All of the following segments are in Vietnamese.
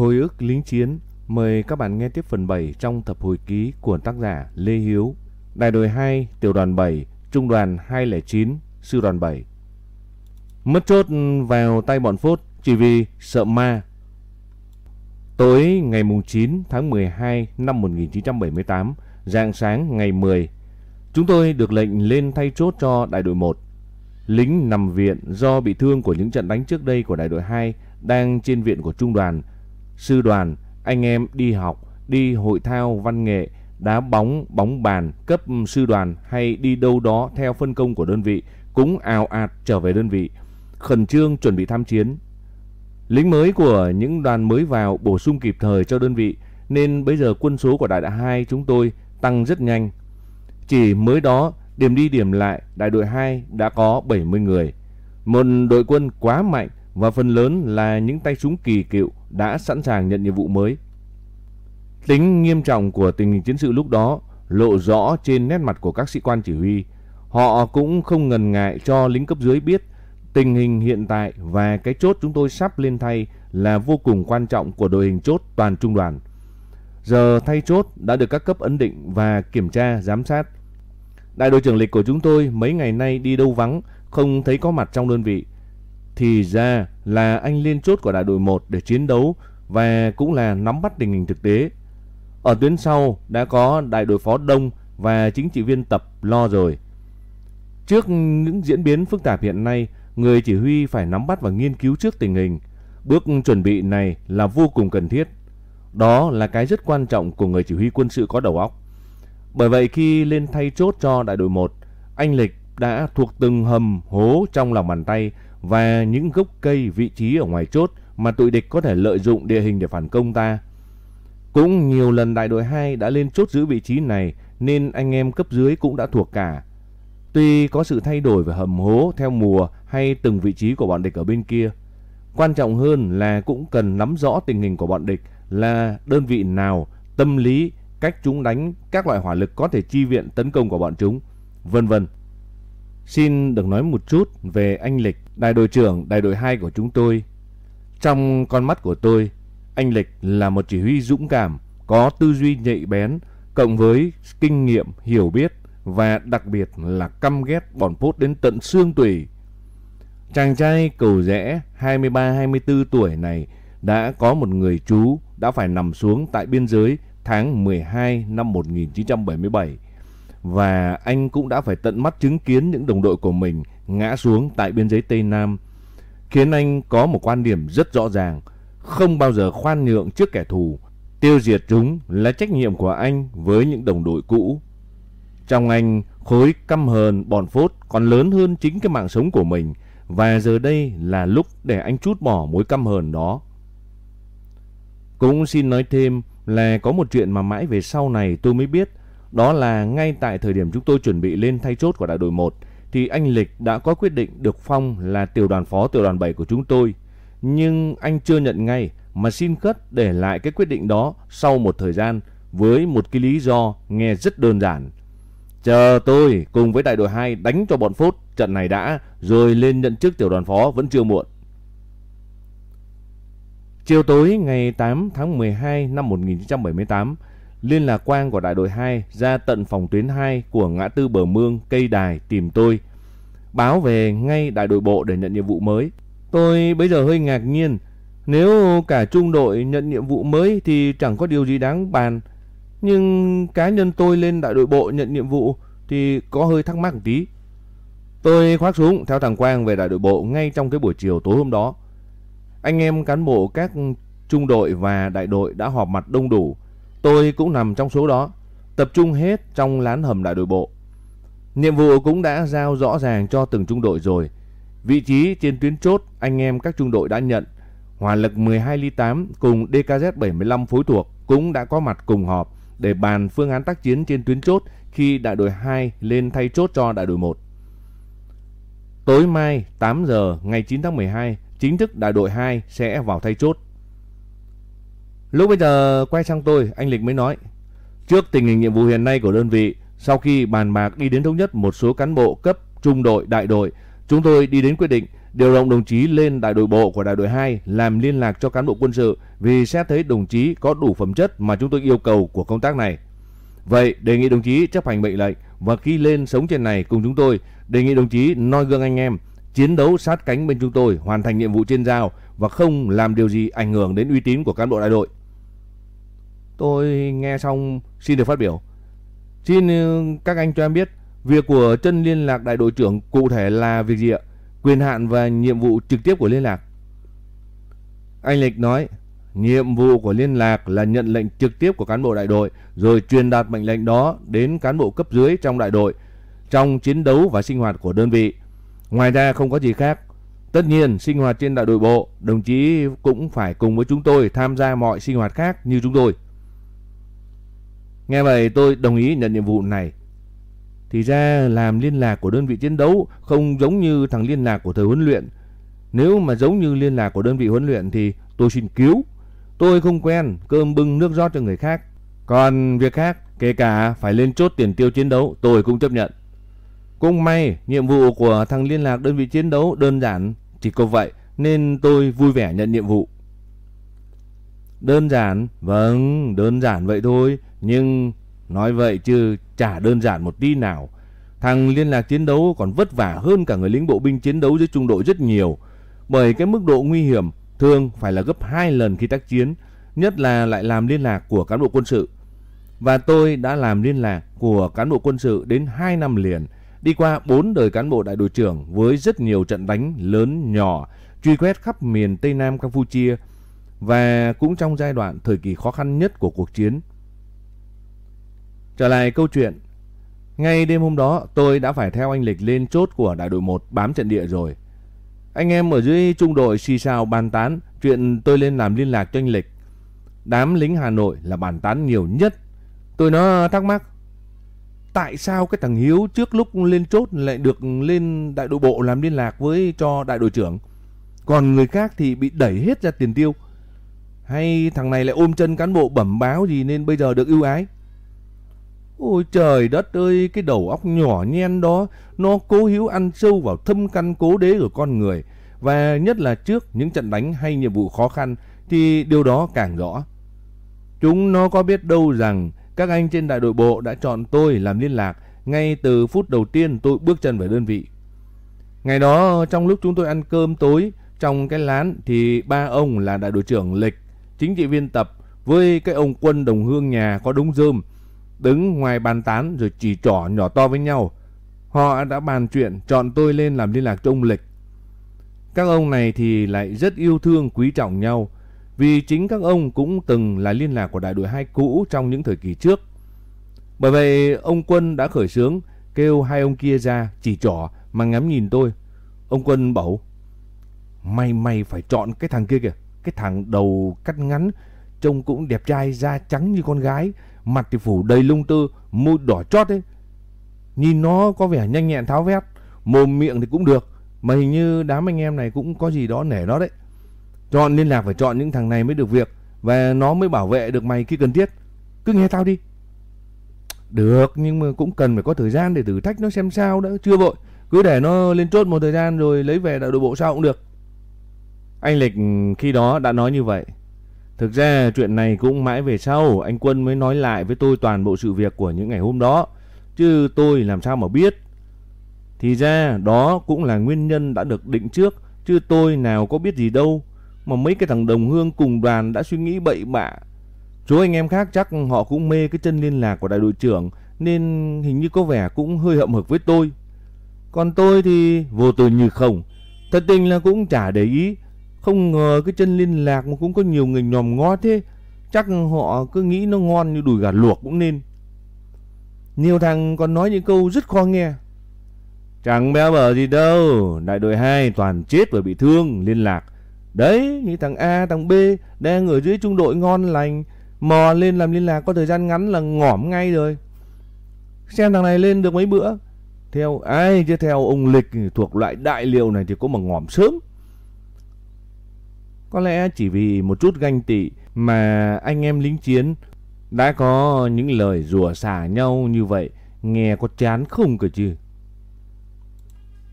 Hồi ức lính chiến, mời các bạn nghe tiếp phần 7 trong tập hồi ký của tác giả Lê Hiếu. Đại đội 2, tiểu đoàn 7, trung đoàn 209, sư đoàn 7. Mất chốt vào tay bọn phốt chỉ vì sợ ma. Tối ngày 9 tháng 12 năm 1978, rạng sáng ngày 10, chúng tôi được lệnh lên thay chốt cho đại đội 1. Lính nằm viện do bị thương của những trận đánh trước đây của đại đội 2 đang trên viện của trung đoàn, sư đoàn, anh em đi học, đi hội thao văn nghệ, đá bóng, bóng bàn, cấp sư đoàn hay đi đâu đó theo phân công của đơn vị cũng ào ạt trở về đơn vị, khẩn trương chuẩn bị tham chiến. Lính mới của những đoàn mới vào bổ sung kịp thời cho đơn vị nên bây giờ quân số của đại đội 2 chúng tôi tăng rất nhanh. Chỉ mới đó, điểm đi điểm lại, đại đội 2 đã có 70 người. Một đội quân quá mạnh và phần lớn là những tay súng kỳ cựu đã sẵn sàng nhận nhiệm vụ mới. Tính nghiêm trọng của tình hình chiến sự lúc đó lộ rõ trên nét mặt của các sĩ quan chỉ huy. Họ cũng không ngần ngại cho lính cấp dưới biết tình hình hiện tại và cái chốt chúng tôi sắp lên thay là vô cùng quan trọng của đội hình chốt toàn trung đoàn. Giờ thay chốt đã được các cấp ấn định và kiểm tra, giám sát. Đại đội trưởng lịch của chúng tôi mấy ngày nay đi đâu vắng, không thấy có mặt trong đơn vị. Thì ra là anh lên chốt của đại đội 1 để chiến đấu và cũng là nắm bắt tình hình thực tế. Ở tuyến sau đã có đại đội phó đông và chính trị viên tập lo rồi. Trước những diễn biến phức tạp hiện nay, người chỉ huy phải nắm bắt và nghiên cứu trước tình hình. Bước chuẩn bị này là vô cùng cần thiết. Đó là cái rất quan trọng của người chỉ huy quân sự có đầu óc. Bởi vậy khi lên thay chốt cho đại đội 1, anh Lịch đã thuộc từng hầm hố trong lòng bàn tay và những gốc cây vị trí ở ngoài chốt mà tụi địch có thể lợi dụng địa hình để phản công ta. Cũng nhiều lần đại đội 2 đã lên chốt giữ vị trí này nên anh em cấp dưới cũng đã thuộc cả. Tuy có sự thay đổi về hầm hố theo mùa hay từng vị trí của bọn địch ở bên kia, quan trọng hơn là cũng cần nắm rõ tình hình của bọn địch là đơn vị nào, tâm lý, cách chúng đánh, các loại hỏa lực có thể chi viện tấn công của bọn chúng, vân vân. Xin được nói một chút về anh Lịch, đại đội trưởng đại đội 2 của chúng tôi. Trong con mắt của tôi, anh Lịch là một chỉ huy dũng cảm, có tư duy nhạy bén, cộng với kinh nghiệm, hiểu biết và đặc biệt là căm ghét bọn phốt đến tận xương tủy. Chàng trai cầu rẽ 23-24 tuổi này đã có một người chú đã phải nằm xuống tại biên giới tháng 12 năm 1977 và anh cũng đã phải tận mắt chứng kiến những đồng đội của mình ngã xuống tại biên giới Tây Nam, khiến anh có một quan điểm rất rõ ràng, không bao giờ khoan nhượng trước kẻ thù, tiêu diệt chúng là trách nhiệm của anh với những đồng đội cũ. Trong anh, khối căm hờn bọn phốt còn lớn hơn chính cái mạng sống của mình, và giờ đây là lúc để anh chút bỏ mối căm hờn đó. Cũng xin nói thêm là có một chuyện mà mãi về sau này tôi mới biết đó là ngay tại thời điểm chúng tôi chuẩn bị lên thay chốt của đại đội 1 thì anh Lịch đã có quyết định được phong là tiểu đoàn phó tiểu đoàn 7 của chúng tôi. Nhưng anh chưa nhận ngay mà xin khất để lại cái quyết định đó sau một thời gian với một cái lý do nghe rất đơn giản. Chờ tôi cùng với đại đội 2 đánh cho bọn phốt trận này đã rồi lên nhận chức tiểu đoàn phó vẫn chưa muộn. Chiều tối ngày 8 tháng 12 năm 1978, Liên lạc quang của đại đội 2 ra tận phòng tuyến 2 của ngã tư bờ mương, cây đài tìm tôi. Báo về ngay đại đội bộ để nhận nhiệm vụ mới. Tôi bây giờ hơi ngạc nhiên. Nếu cả trung đội nhận nhiệm vụ mới thì chẳng có điều gì đáng bàn. Nhưng cá nhân tôi lên đại đội bộ nhận nhiệm vụ thì có hơi thắc mắc một tí. Tôi khoác súng theo thằng Quang về đại đội bộ ngay trong cái buổi chiều tối hôm đó. Anh em cán bộ các trung đội và đại đội đã họp mặt đông đủ Tôi cũng nằm trong số đó, tập trung hết trong lán hầm đại đội bộ. Nhiệm vụ cũng đã giao rõ ràng cho từng trung đội rồi. Vị trí trên tuyến chốt anh em các trung đội đã nhận. Hỏa lực 12 ly 8 cùng DKZ 75 phối thuộc cũng đã có mặt cùng họp để bàn phương án tác chiến trên tuyến chốt khi đại đội 2 lên thay chốt cho đại đội 1. Tối mai 8 giờ ngày 9 tháng 12, chính thức đại đội 2 sẽ vào thay chốt. Lúc bây giờ quay sang tôi, anh Lịch mới nói. Trước tình hình nhiệm vụ hiện nay của đơn vị, sau khi bàn bạc đi đến thống nhất một số cán bộ cấp trung đội, đại đội, chúng tôi đi đến quyết định điều động đồng chí lên đại đội bộ của đại đội 2 làm liên lạc cho cán bộ quân sự vì xét thấy đồng chí có đủ phẩm chất mà chúng tôi yêu cầu của công tác này. Vậy đề nghị đồng chí chấp hành mệnh lệnh và khi lên sống trên này cùng chúng tôi, đề nghị đồng chí noi gương anh em, chiến đấu sát cánh bên chúng tôi, hoàn thành nhiệm vụ trên giao và không làm điều gì ảnh hưởng đến uy tín của cán bộ đại đội. Tôi nghe xong xin được phát biểu. Xin ừ, các anh cho em biết việc của chân liên lạc đại đội trưởng cụ thể là việc gì ạ? Quyền hạn và nhiệm vụ trực tiếp của liên lạc. Anh Lịch nói, nhiệm vụ của liên lạc là nhận lệnh trực tiếp của cán bộ đại đội rồi truyền đạt mệnh lệnh đó đến cán bộ cấp dưới trong đại đội trong chiến đấu và sinh hoạt của đơn vị. Ngoài ra không có gì khác. Tất nhiên, sinh hoạt trên đại đội bộ, đồng chí cũng phải cùng với chúng tôi tham gia mọi sinh hoạt khác như chúng tôi. Nghe vậy tôi đồng ý nhận nhiệm vụ này. Thì ra làm liên lạc của đơn vị chiến đấu không giống như thằng liên lạc của thời huấn luyện. Nếu mà giống như liên lạc của đơn vị huấn luyện thì tôi xin cứu. Tôi không quen cơm bưng nước rót cho người khác. Còn việc khác, kể cả phải lên chốt tiền tiêu chiến đấu, tôi cũng chấp nhận. Cũng may, nhiệm vụ của thằng liên lạc đơn vị chiến đấu đơn giản, chỉ có vậy nên tôi vui vẻ nhận nhiệm vụ. Đơn giản, vâng, đơn giản vậy thôi, nhưng nói vậy chứ chả đơn giản một tí nào. Thằng liên lạc chiến đấu còn vất vả hơn cả người lính bộ binh chiến đấu dưới trung đội rất nhiều. Bởi cái mức độ nguy hiểm thường phải là gấp 2 lần khi tác chiến, nhất là lại làm liên lạc của cán bộ quân sự. Và tôi đã làm liên lạc của cán bộ quân sự đến 2 năm liền, đi qua 4 đời cán bộ đại đội trưởng với rất nhiều trận đánh lớn nhỏ, truy quét khắp miền Tây Nam Campuchia và cũng trong giai đoạn thời kỳ khó khăn nhất của cuộc chiến. Trở lại câu chuyện, ngay đêm hôm đó tôi đã phải theo anh Lịch lên chốt của đại đội 1 bám trận địa rồi. Anh em ở dưới trung đội xì xào bàn tán chuyện tôi lên làm liên lạc cho anh Lịch. Đám lính Hà Nội là bàn tán nhiều nhất. Tôi nó thắc mắc. Tại sao cái thằng Hiếu trước lúc lên chốt lại được lên đại đội bộ làm liên lạc với cho đại đội trưởng. Còn người khác thì bị đẩy hết ra tiền tiêu. Hay thằng này lại ôm chân cán bộ bẩm báo gì nên bây giờ được ưu ái. Ôi trời đất ơi, cái đầu óc nhỏ nhen đó, nó cố hiếu ăn sâu vào thâm căn cố đế của con người. Và nhất là trước những trận đánh hay nhiệm vụ khó khăn thì điều đó càng rõ. Chúng nó có biết đâu rằng các anh trên đại đội bộ đã chọn tôi làm liên lạc ngay từ phút đầu tiên tôi bước chân về đơn vị. Ngày đó trong lúc chúng tôi ăn cơm tối trong cái lán thì ba ông là đại đội trưởng Lịch, chính trị viên tập với cái ông quân đồng hương nhà có đúng rơm đứng ngoài bàn tán rồi chỉ trỏ nhỏ to với nhau. Họ đã bàn chuyện chọn tôi lên làm liên lạc cho ông Lịch. Các ông này thì lại rất yêu thương, quý trọng nhau, vì chính các ông cũng từng là liên lạc của đại đội hai cũ trong những thời kỳ trước. Bởi vậy, ông Quân đã khởi sướng kêu hai ông kia ra chỉ trỏ mà ngắm nhìn tôi. Ông Quân bảo, May mày phải chọn cái thằng kia kìa, Cái thằng đầu cắt ngắn, Trông cũng đẹp trai da trắng như con gái Mặt thì phủ đầy lung tơ Môi đỏ chót ấy. Nhìn nó có vẻ nhanh nhẹn tháo vét, Mồm miệng thì cũng được, Mà hình như đám anh em này cũng có gì đó nể nó đấy. Chọn liên lạc phải chọn những thằng này mới được việc, Và nó mới bảo vệ được mày khi cần thiết. Cứ nghe tao đi. Được, nhưng mà cũng cần phải có thời gian để thử thách nó xem sao đã, Chưa vội. Cứ để nó lên chốt một thời gian rồi lấy về đại đội bộ sao cũng được. Anh Lịch, khi đó đã nói như vậy. Thực ra chuyện này cũng mãi về sau, anh Quân mới nói lại với tôi toàn bộ sự việc của những ngày hôm đó. Chứ tôi làm sao mà biết. Thì ra đó cũng là nguyên nhân đã được định trước. Chứ tôi nào có biết gì đâu. Mà mấy cái thằng đồng hương cùng đoàn đã suy nghĩ bậy bạ. Chú anh em khác chắc họ cũng mê cái chân liên lạc của đại đội trưởng. Nên hình như có vẻ cũng hơi hậm hực với tôi. Còn tôi thì vô tư như không. Thật tình là cũng chả để ý. Không ngờ cái chân liên lạc mà cũng có nhiều người nhòm ngó thế. Chắc họ cứ nghĩ nó ngon như đùi gà luộc cũng nên. Nhiều thằng còn nói những câu rất khó nghe. Chẳng béo bở gì đâu. Đại đội 2 toàn chết và bị thương liên lạc. Đấy, như thằng A, thằng B đang ở dưới trung đội ngon lành. Mò lên làm liên lạc có thời gian ngắn là ngỏm ngay rồi. Xem thằng này lên được mấy bữa. Theo ai chứ theo ông Lịch thuộc loại đại liệu này thì có mà ngỏm sớm. Có lẽ chỉ vì một chút ganh tị mà anh em lính chiến đã có những lời rủa xả nhau như vậy, nghe có chán không cơ chứ.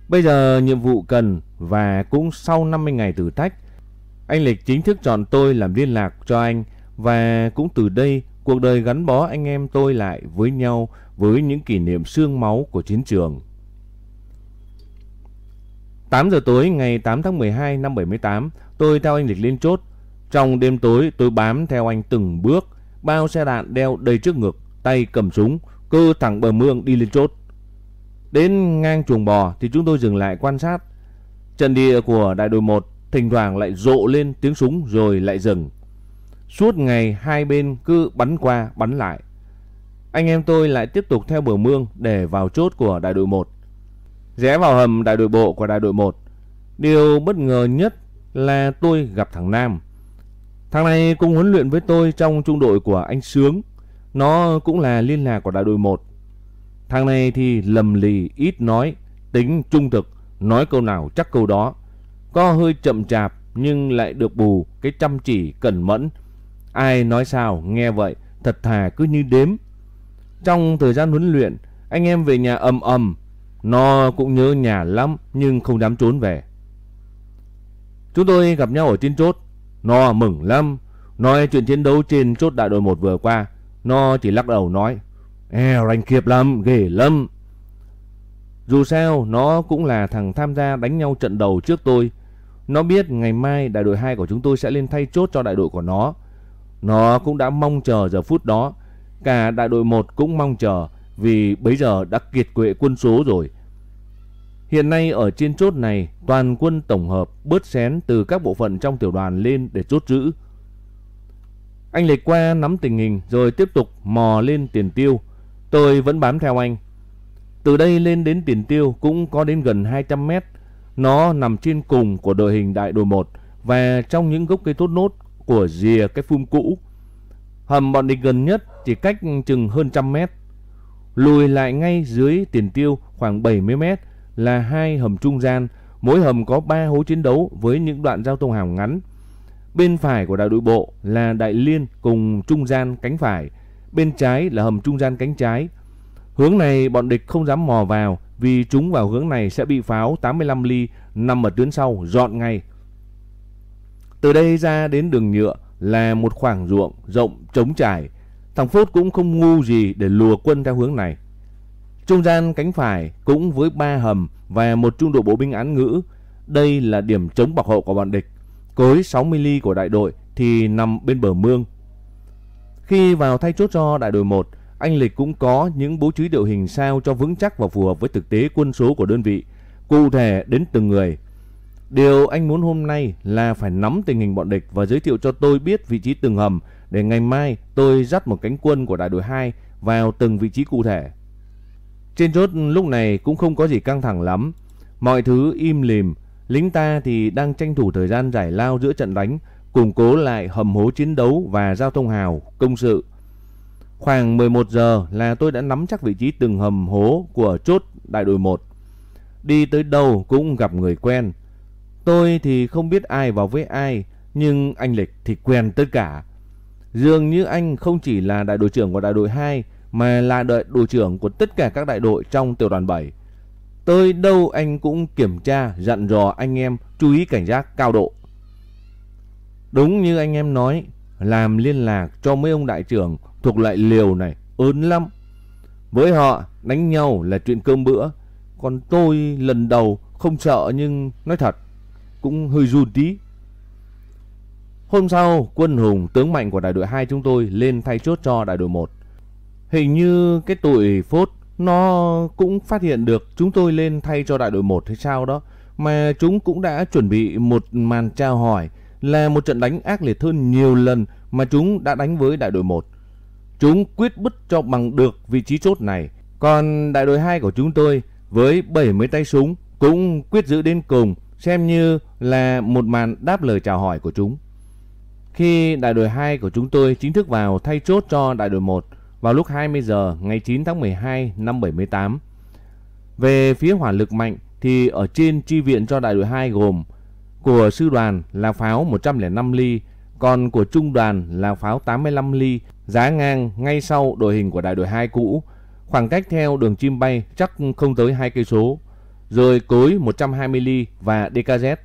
Bây giờ nhiệm vụ cần và cũng sau 50 ngày thử thách, anh Lịch chính thức chọn tôi làm liên lạc cho anh và cũng từ đây cuộc đời gắn bó anh em tôi lại với nhau với những kỷ niệm xương máu của chiến trường. 8 giờ tối ngày 8 tháng 12 năm 78, tôi theo anh Lịch lên chốt. Trong đêm tối tôi bám theo anh từng bước, bao xe đạn đeo đầy trước ngực, tay cầm súng, cơ thẳng bờ mương đi lên chốt. Đến ngang chuồng bò thì chúng tôi dừng lại quan sát. Trận địa của đại đội 1 thỉnh thoảng lại rộ lên tiếng súng rồi lại dừng. Suốt ngày hai bên cứ bắn qua bắn lại. Anh em tôi lại tiếp tục theo bờ mương để vào chốt của đại đội 1. Rẽ vào hầm đại đội bộ của đại đội 1. Điều bất ngờ nhất là tôi gặp thằng Nam. Thằng này cũng huấn luyện với tôi trong trung đội của anh Sướng. Nó cũng là liên lạc của đại đội 1. Thằng này thì lầm lì, ít nói, tính trung thực, nói câu nào chắc câu đó. Có hơi chậm chạp nhưng lại được bù cái chăm chỉ cẩn mẫn. Ai nói sao nghe vậy thật thà cứ như đếm. Trong thời gian huấn luyện, anh em về nhà ầm ầm, nó cũng nhớ nhà lắm nhưng không dám trốn về. Chúng tôi gặp nhau ở trên chốt, nó mừng lắm, nói chuyện chiến đấu trên chốt đại đội 1 vừa qua, nó chỉ lắc đầu nói Ê, ranh kiệp lắm, ghê lắm. Dù sao, nó cũng là thằng tham gia đánh nhau trận đầu trước tôi. Nó biết ngày mai đại đội 2 của chúng tôi sẽ lên thay chốt cho đại đội của nó. Nó cũng đã mong chờ giờ phút đó. Cả đại đội 1 cũng mong chờ vì bây giờ đã kiệt quệ quân số rồi. Hiện nay ở trên chốt này, toàn quân tổng hợp bớt xén từ các bộ phận trong tiểu đoàn lên để chốt giữ. Anh lệch qua nắm tình hình rồi tiếp tục mò lên tiền tiêu. Tôi vẫn bám theo anh. Từ đây lên đến tiền tiêu cũng có đến gần 200 mét. Nó nằm trên cùng của đội hình đại đội 1 và trong những gốc cây tốt nốt của rìa cái phum cũ. Hầm bọn địch gần nhất chỉ cách chừng hơn trăm mét. Lùi lại ngay dưới tiền tiêu khoảng 70 mét là hai hầm trung gian, mỗi hầm có 3 hố chiến đấu với những đoạn giao thông hào ngắn. Bên phải của đại đội bộ là đại liên cùng trung gian cánh phải, bên trái là hầm trung gian cánh trái. Hướng này bọn địch không dám mò vào vì chúng vào hướng này sẽ bị pháo 85 ly nằm ở tuyến sau dọn ngay. Từ đây ra đến đường nhựa là một khoảng ruộng rộng trống trải. Thằng Phốt cũng không ngu gì để lùa quân theo hướng này. Trung gian cánh phải cũng với ba hầm và một trung đội bộ binh án ngữ. Đây là điểm chống bảo hộ của bọn địch. Cối 60 ly của đại đội thì nằm bên bờ mương. Khi vào thay chốt cho đại đội 1, anh Lịch cũng có những bố trí điều hình sao cho vững chắc và phù hợp với thực tế quân số của đơn vị, cụ thể đến từng người. Điều anh muốn hôm nay là phải nắm tình hình bọn địch và giới thiệu cho tôi biết vị trí từng hầm để ngày mai tôi dắt một cánh quân của đại đội 2 vào từng vị trí cụ thể. Trên chốt lúc này cũng không có gì căng thẳng lắm, mọi thứ im lìm, lính ta thì đang tranh thủ thời gian giải lao giữa trận đánh, củng cố lại hầm hố chiến đấu và giao thông hào, công sự. Khoảng 11 giờ là tôi đã nắm chắc vị trí từng hầm hố của chốt đại đội 1. Đi tới đâu cũng gặp người quen. Tôi thì không biết ai vào với ai, nhưng anh Lịch thì quen tất cả. Dường như anh không chỉ là đại đội trưởng của đại đội 2 mà là đội đội trưởng của tất cả các đại đội trong tiểu đoàn 7. Tới đâu anh cũng kiểm tra, dặn dò anh em chú ý cảnh giác cao độ. Đúng như anh em nói, làm liên lạc cho mấy ông đại trưởng thuộc loại liều này ớn lắm. Với họ, đánh nhau là chuyện cơm bữa. Còn tôi lần đầu không sợ nhưng nói thật, cũng hơi run tí. Hôm sau, quân hùng tướng mạnh của đại đội 2 chúng tôi lên thay chốt cho đại đội 1. Hình như cái tụi phốt nó cũng phát hiện được chúng tôi lên thay cho đại đội 1 hay sao đó. Mà chúng cũng đã chuẩn bị một màn trao hỏi, là một trận đánh ác liệt hơn nhiều lần mà chúng đã đánh với đại đội 1. Chúng quyết bứt cho bằng được vị trí chốt này. Còn đại đội 2 của chúng tôi với 70 tay súng cũng quyết giữ đến cùng, xem như là một màn đáp lời chào hỏi của chúng. Khi đại đội 2 của chúng tôi chính thức vào thay chốt cho đại đội 1 vào lúc 20 giờ ngày 9 tháng 12 năm 78. Về phía hỏa lực mạnh thì ở trên chi viện cho đại đội 2 gồm của sư đoàn là pháo 105 ly, còn của trung đoàn là pháo 85 ly, giá ngang ngay sau đội hình của đại đội 2 cũ. Khoảng cách theo đường chim bay chắc không tới 2 cây số. rồi cối 120 ly và DKZ.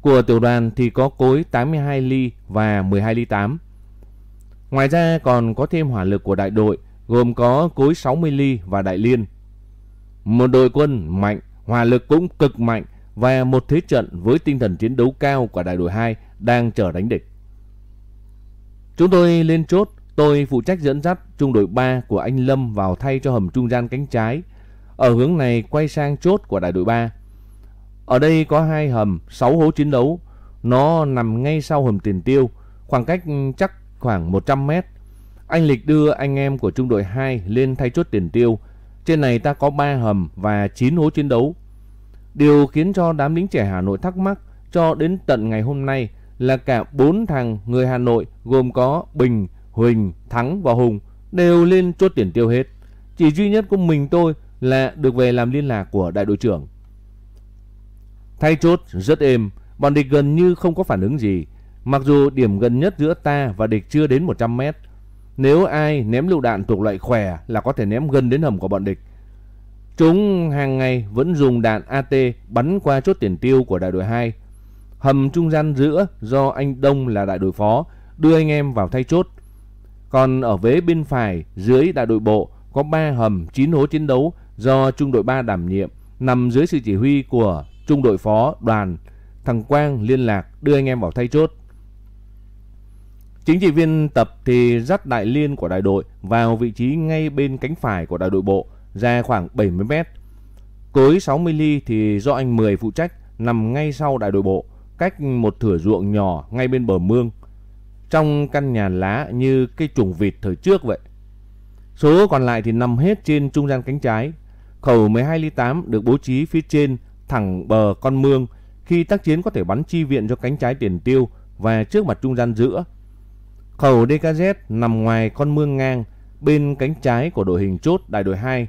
Của tiểu đoàn thì có cối 82 ly và 12 ly 8. Ngoài ra còn có thêm hỏa lực của đại đội gồm có cối 60 ly và đại liên. Một đội quân mạnh, hỏa lực cũng cực mạnh và một thế trận với tinh thần chiến đấu cao của đại đội 2 đang chờ đánh địch. Chúng tôi lên chốt, tôi phụ trách dẫn dắt trung đội 3 của anh Lâm vào thay cho hầm trung gian cánh trái. Ở hướng này quay sang chốt của đại đội 3. Ở đây có hai hầm, 6 hố chiến đấu. Nó nằm ngay sau hầm tiền tiêu, khoảng cách chắc khoảng 100 mét. Anh Lịch đưa anh em của trung đội 2 lên thay chốt tiền tiêu. Trên này ta có 3 hầm và 9 hố chiến đấu. Điều khiến cho đám lính trẻ Hà Nội thắc mắc cho đến tận ngày hôm nay là cả bốn thằng người Hà Nội gồm có Bình, Huỳnh, Thắng và Hùng đều lên chốt tiền tiêu hết. Chỉ duy nhất của mình tôi là được về làm liên lạc của đại đội trưởng. Thay chốt rất êm, bọn địch gần như không có phản ứng gì. Mặc dù điểm gần nhất giữa ta và địch chưa đến 100 mét. Nếu ai ném lựu đạn thuộc loại khỏe là có thể ném gần đến hầm của bọn địch. Chúng hàng ngày vẫn dùng đạn AT bắn qua chốt tiền tiêu của đại đội 2. Hầm trung gian giữa do anh Đông là đại đội phó, đưa anh em vào thay chốt. Còn ở vế bên phải dưới đại đội bộ có 3 hầm 9 hố chiến đấu do trung đội 3 đảm nhiệm, nằm dưới sự chỉ huy của trung đội phó đoàn. Thằng Quang liên lạc đưa anh em vào thay chốt. Chính trị viên tập thì dắt đại liên của đại đội vào vị trí ngay bên cánh phải của đại đội bộ ra khoảng 70 mét. Cối 60 ly thì do anh 10 phụ trách nằm ngay sau đại đội bộ, cách một thửa ruộng nhỏ ngay bên bờ mương. Trong căn nhà lá như cây trùng vịt thời trước vậy. Số còn lại thì nằm hết trên trung gian cánh trái. Khẩu 12 ly 8 được bố trí phía trên thẳng bờ con mương khi tác chiến có thể bắn chi viện cho cánh trái tiền tiêu và trước mặt trung gian giữa. Khẩu DKZ nằm ngoài con mương ngang bên cánh trái của đội hình chốt đại đội 2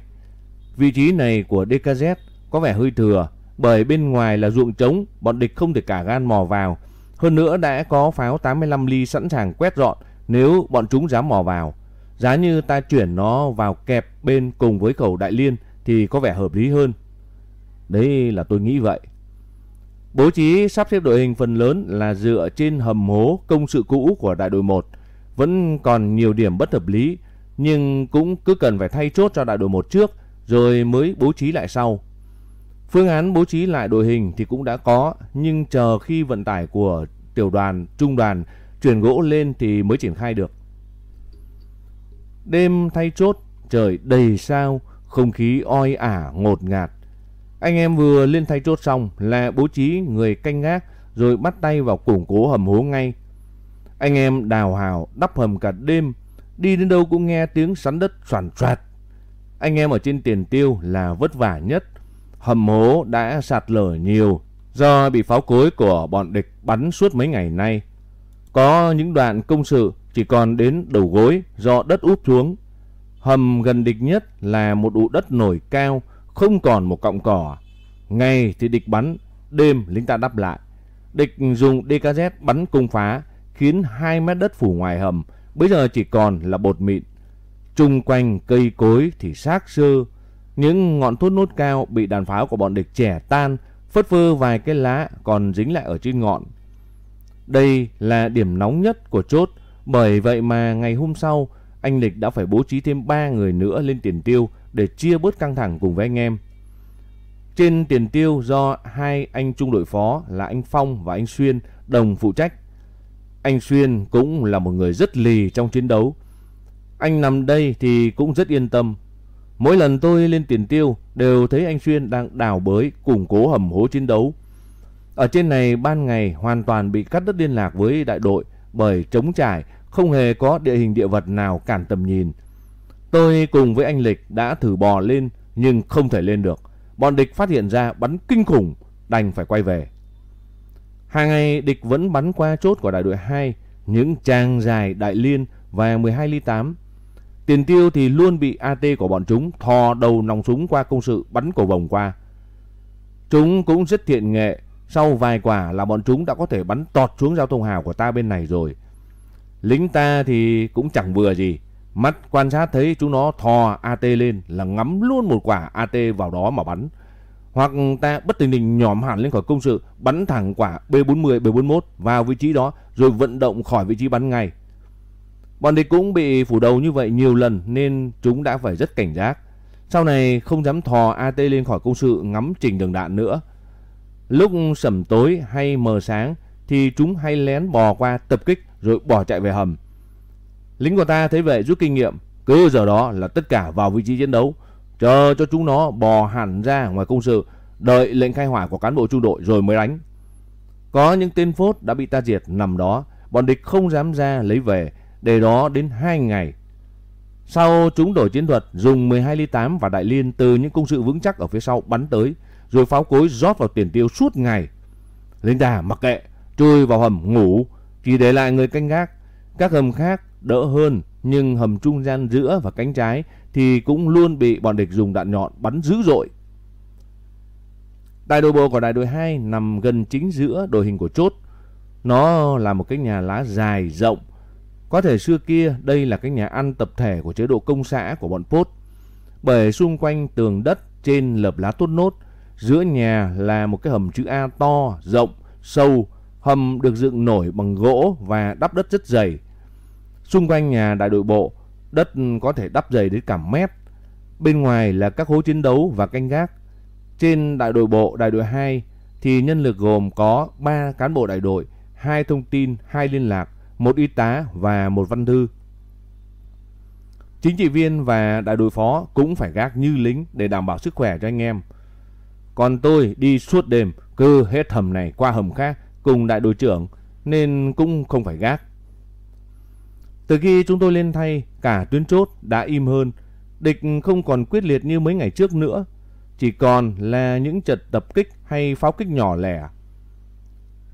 Vị trí này của DKZ có vẻ hơi thừa bởi bên ngoài là ruộng trống, bọn địch không thể cả gan mò vào. Hơn nữa đã có pháo 85 ly sẵn sàng quét dọn nếu bọn chúng dám mò vào. Giá như ta chuyển nó vào kẹp bên cùng với khẩu đại liên thì có vẻ hợp lý hơn. Đấy là tôi nghĩ vậy. Bố trí sắp xếp đội hình phần lớn là dựa trên hầm hố công sự cũ của đại đội 1. Vẫn còn nhiều điểm bất hợp lý, nhưng cũng cứ cần phải thay chốt cho đại đội 1 trước rồi mới bố trí lại sau. Phương án bố trí lại đội hình thì cũng đã có, nhưng chờ khi vận tải của tiểu đoàn, trung đoàn chuyển gỗ lên thì mới triển khai được. Đêm thay chốt, trời đầy sao, không khí oi ả ngột ngạt. Anh em vừa lên thay chốt xong là bố trí người canh gác rồi bắt tay vào củng cố hầm hố ngay. Anh em đào hào đắp hầm cả đêm, đi đến đâu cũng nghe tiếng sắn đất soàn soạt anh em ở trên tiền tiêu là vất vả nhất. Hầm hố đã sạt lở nhiều do bị pháo cối của bọn địch bắn suốt mấy ngày nay. Có những đoạn công sự chỉ còn đến đầu gối do đất úp xuống. Hầm gần địch nhất là một ụ đất nổi cao, không còn một cọng cỏ. Ngày thì địch bắn, đêm lính ta đắp lại. Địch dùng DKZ bắn cung phá, khiến 2 mét đất phủ ngoài hầm, bây giờ chỉ còn là bột mịn. Trung quanh cây cối thì xác sơ, những ngọn thốt nốt cao bị đạn pháo của bọn địch trẻ tan, phất phơ vài cái lá còn dính lại ở trên ngọn. Đây là điểm nóng nhất của chốt, bởi vậy mà ngày hôm sau, anh Lịch đã phải bố trí thêm 3 người nữa lên tiền tiêu để chia bớt căng thẳng cùng với anh em. Trên tiền tiêu do hai anh trung đội phó là anh Phong và anh Xuyên đồng phụ trách. Anh Xuyên cũng là một người rất lì trong chiến đấu, anh nằm đây thì cũng rất yên tâm. Mỗi lần tôi lên tiền tiêu đều thấy anh Xuyên đang đào bới củng cố hầm hố chiến đấu. Ở trên này ban ngày hoàn toàn bị cắt đứt liên lạc với đại đội bởi trống trải, không hề có địa hình địa vật nào cản tầm nhìn. Tôi cùng với anh Lịch đã thử bò lên nhưng không thể lên được. Bọn địch phát hiện ra bắn kinh khủng, đành phải quay về. Hàng ngày địch vẫn bắn qua chốt của đại đội 2, những trang dài đại liên và 12 ly 8 Tiền tiêu thì luôn bị AT của bọn chúng thò đầu nòng súng qua công sự bắn cổ vòng qua. Chúng cũng rất thiện nghệ, sau vài quả là bọn chúng đã có thể bắn tọt xuống giao thông hào của ta bên này rồi. Lính ta thì cũng chẳng vừa gì, mắt quan sát thấy chúng nó thò AT lên là ngắm luôn một quả AT vào đó mà bắn. Hoặc ta bất tình đình nhòm hẳn lên khỏi công sự, bắn thẳng quả B40, B41 vào vị trí đó rồi vận động khỏi vị trí bắn ngay. Bọn địch cũng bị phủ đầu như vậy nhiều lần nên chúng đã phải rất cảnh giác. Sau này không dám thò AT lên khỏi công sự ngắm trình đường đạn nữa. Lúc sẩm tối hay mờ sáng thì chúng hay lén bò qua tập kích rồi bỏ chạy về hầm. Lính của ta thấy vậy rút kinh nghiệm, cứ giờ đó là tất cả vào vị trí chiến đấu, chờ cho chúng nó bò hẳn ra ngoài công sự, đợi lệnh khai hỏa của cán bộ trung đội rồi mới đánh. Có những tên phốt đã bị ta diệt nằm đó, bọn địch không dám ra lấy về, để đó đến 2 ngày. Sau chúng đổi chiến thuật dùng 12 ly 8 và đại liên từ những công sự vững chắc ở phía sau bắn tới, rồi pháo cối rót vào tiền tiêu suốt ngày. Lính ta mặc kệ, chui vào hầm ngủ, chỉ để lại người canh gác. Các hầm khác đỡ hơn, nhưng hầm trung gian giữa và cánh trái thì cũng luôn bị bọn địch dùng đạn nhọn bắn dữ dội. Đại đội bộ của đại đội 2 nằm gần chính giữa đội hình của chốt. Nó là một cái nhà lá dài rộng. Có thể xưa kia đây là cái nhà ăn tập thể của chế độ công xã của bọn Pốt. Bởi xung quanh tường đất trên lợp lá tốt nốt, giữa nhà là một cái hầm chữ A to, rộng, sâu. Hầm được dựng nổi bằng gỗ và đắp đất rất dày. Xung quanh nhà đại đội bộ, đất có thể đắp dày đến cả mét. Bên ngoài là các hố chiến đấu và canh gác. Trên đại đội bộ, đại đội 2 thì nhân lực gồm có 3 cán bộ đại đội, 2 thông tin, 2 liên lạc, một y tá và một văn thư. Chính trị viên và đại đội phó cũng phải gác như lính để đảm bảo sức khỏe cho anh em. Còn tôi đi suốt đêm, cứ hết hầm này qua hầm khác cùng đại đội trưởng nên cũng không phải gác. Từ khi chúng tôi lên thay, cả tuyến chốt đã im hơn. Địch không còn quyết liệt như mấy ngày trước nữa. Chỉ còn là những trận tập kích hay pháo kích nhỏ lẻ.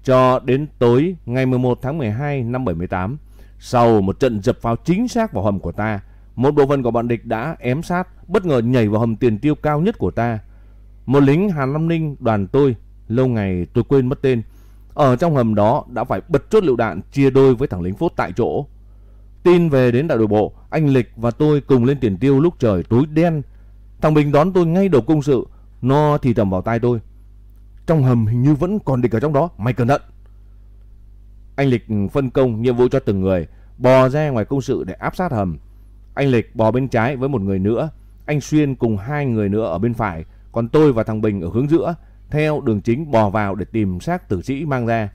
Cho đến tối ngày 11 tháng 12 năm 78, sau một trận dập pháo chính xác vào hầm của ta, một bộ phận của bọn địch đã ém sát, bất ngờ nhảy vào hầm tiền tiêu cao nhất của ta. Một lính Hàn Lâm Ninh đoàn tôi, lâu ngày tôi quên mất tên, ở trong hầm đó đã phải bật chốt lựu đạn chia đôi với thằng lính phốt tại chỗ. Tin về đến đại đội bộ, anh Lịch và tôi cùng lên tiền tiêu lúc trời tối đen. Thằng Bình đón tôi ngay đầu công sự, nó thì thầm vào tai tôi. Trong hầm hình như vẫn còn địch ở trong đó, mày cẩn thận. Anh Lịch phân công nhiệm vụ cho từng người, bò ra ngoài công sự để áp sát hầm. Anh Lịch bò bên trái với một người nữa, anh Xuyên cùng hai người nữa ở bên phải, còn tôi và thằng Bình ở hướng giữa, theo đường chính bò vào để tìm xác tử sĩ mang ra.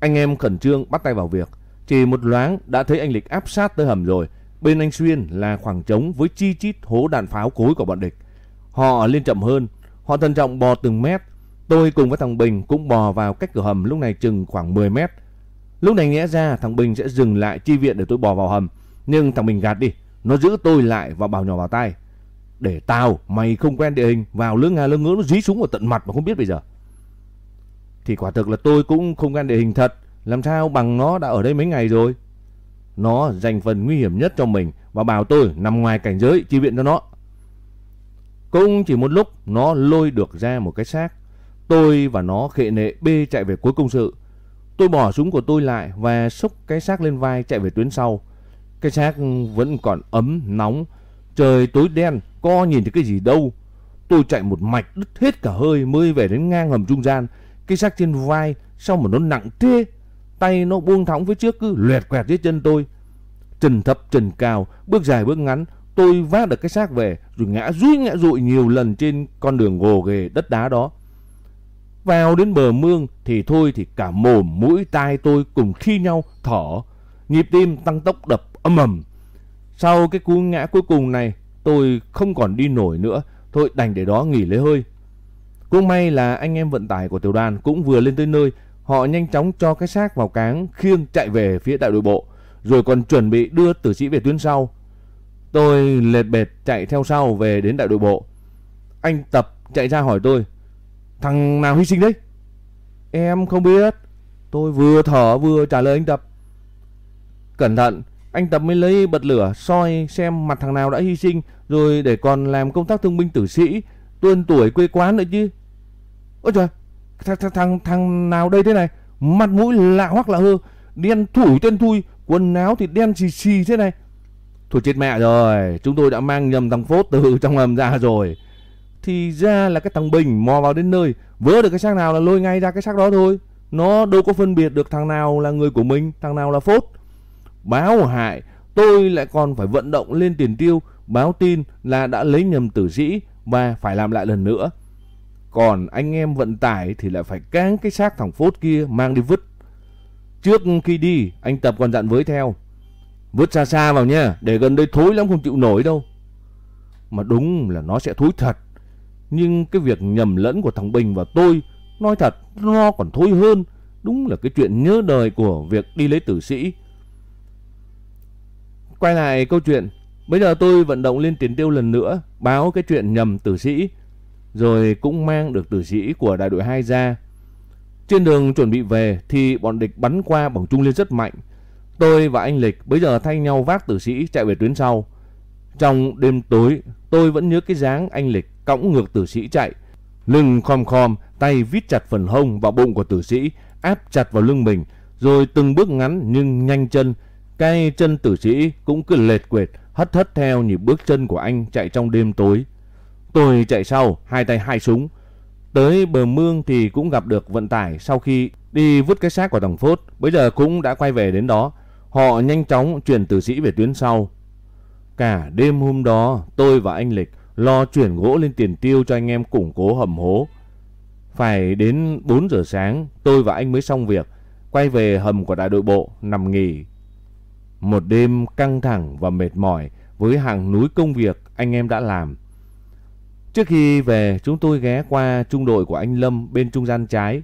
Anh em khẩn trương bắt tay vào việc. Chỉ một loáng đã thấy anh Lịch áp sát tới hầm rồi. Bên anh Xuyên là khoảng trống với chi chít hố đạn pháo cối của bọn địch. Họ lên chậm hơn. Họ thận trọng bò từng mét. Tôi cùng với thằng Bình cũng bò vào cách cửa hầm lúc này chừng khoảng 10 mét. Lúc này nghĩa ra thằng Bình sẽ dừng lại chi viện để tôi bò vào hầm. Nhưng thằng Bình gạt đi. Nó giữ tôi lại và bảo nhỏ vào tay. Để tao, mày không quen địa hình, vào lưỡng ngà lưỡng ngứa nó dí súng vào tận mặt mà không biết bây giờ. Thì quả thực là tôi cũng không quen địa hình thật. Làm sao bằng nó đã ở đây mấy ngày rồi. Nó dành phần nguy hiểm nhất cho mình và bảo tôi nằm ngoài cảnh giới chi viện cho nó. Cũng chỉ một lúc nó lôi được ra một cái xác. Tôi và nó khệ nệ bê chạy về cuối công sự. Tôi bỏ súng của tôi lại và xúc cái xác lên vai chạy về tuyến sau. Cái xác vẫn còn ấm, nóng. Trời tối đen, co nhìn thấy cái gì đâu. Tôi chạy một mạch đứt hết cả hơi mới về đến ngang hầm trung gian. Cái xác trên vai sao mà nó nặng thế. Tay nó buông thõng phía trước cứ loẹt quẹt dưới chân tôi. Trần thấp trần cao, bước dài bước ngắn, tôi vác được cái xác về rồi ngã rúi ngã rụi nhiều lần trên con đường gồ ghề đất đá đó. Vào đến bờ mương thì thôi thì cả mồm mũi tai tôi cùng khi nhau thở, nhịp tim tăng tốc đập âm ầm. Sau cái cú ngã cuối cùng này, tôi không còn đi nổi nữa, thôi đành để đó nghỉ lấy hơi. Cũng may là anh em vận tải của tiểu đoàn cũng vừa lên tới nơi Họ nhanh chóng cho cái xác vào cáng khiêng chạy về phía đại đội bộ, rồi còn chuẩn bị đưa tử sĩ về tuyến sau. Tôi lệt bệt chạy theo sau về đến đại đội bộ. Anh Tập chạy ra hỏi tôi, thằng nào hy sinh đấy? Em không biết. Tôi vừa thở vừa trả lời anh Tập. Cẩn thận, anh Tập mới lấy bật lửa soi xem mặt thằng nào đã hy sinh rồi để còn làm công tác thương binh tử sĩ, tuân tuổi quê quán nữa chứ. Ôi trời, thằng, thằng, thằng, thằng nào đây thế này mặt mũi lạ hoắc lạ hơ đen thủ tên thui quần áo thì đen xì xì thế này thôi chết mẹ rồi chúng tôi đã mang nhầm thằng phốt từ trong hầm ra rồi thì ra là cái thằng Bình mò vào đến nơi, vớ được cái xác nào là lôi ngay ra cái xác đó thôi. Nó đâu có phân biệt được thằng nào là người của mình, thằng nào là phốt. Báo hại, tôi lại còn phải vận động lên tiền tiêu, báo tin là đã lấy nhầm tử sĩ và phải làm lại lần nữa. Còn anh em vận tải thì lại phải cáng cái xác thằng phốt kia mang đi vứt. Trước khi đi, anh Tập còn dặn với theo. Vứt xa xa vào nha, để gần đây thối lắm không chịu nổi đâu. Mà đúng là nó sẽ thối thật. Nhưng cái việc nhầm lẫn của thằng Bình và tôi, nói thật, nó còn thối hơn. Đúng là cái chuyện nhớ đời của việc đi lấy tử sĩ. Quay lại câu chuyện, bây giờ tôi vận động lên tiền tiêu lần nữa, báo cái chuyện nhầm tử sĩ, rồi cũng mang được tử sĩ của đại đội 2 ra. Trên đường chuẩn bị về thì bọn địch bắn qua bằng trung liên rất mạnh. Tôi và anh Lịch bây giờ thay nhau vác tử sĩ chạy về tuyến sau. Trong đêm tối, tôi vẫn nhớ cái dáng anh Lịch cõng ngược tử sĩ chạy. Lưng khom khom, tay vít chặt phần hông và bụng của tử sĩ, áp chặt vào lưng mình. Rồi từng bước ngắn nhưng nhanh chân. Cái chân tử sĩ cũng cứ lệt quệt, hất hất theo nhịp bước chân của anh chạy trong đêm tối. Tôi chạy sau, hai tay hai súng. Tới bờ mương thì cũng gặp được vận tải sau khi đi vứt cái xác của thằng Phốt. Bây giờ cũng đã quay về đến đó. Họ nhanh chóng chuyển tử sĩ về tuyến sau. Cả đêm hôm đó, tôi và anh Lịch lo chuyển gỗ lên tiền tiêu cho anh em củng cố hầm hố. Phải đến 4 giờ sáng, tôi và anh mới xong việc, quay về hầm của đại đội bộ, nằm nghỉ. Một đêm căng thẳng và mệt mỏi với hàng núi công việc anh em đã làm. Trước khi về, chúng tôi ghé qua trung đội của anh Lâm bên trung gian trái.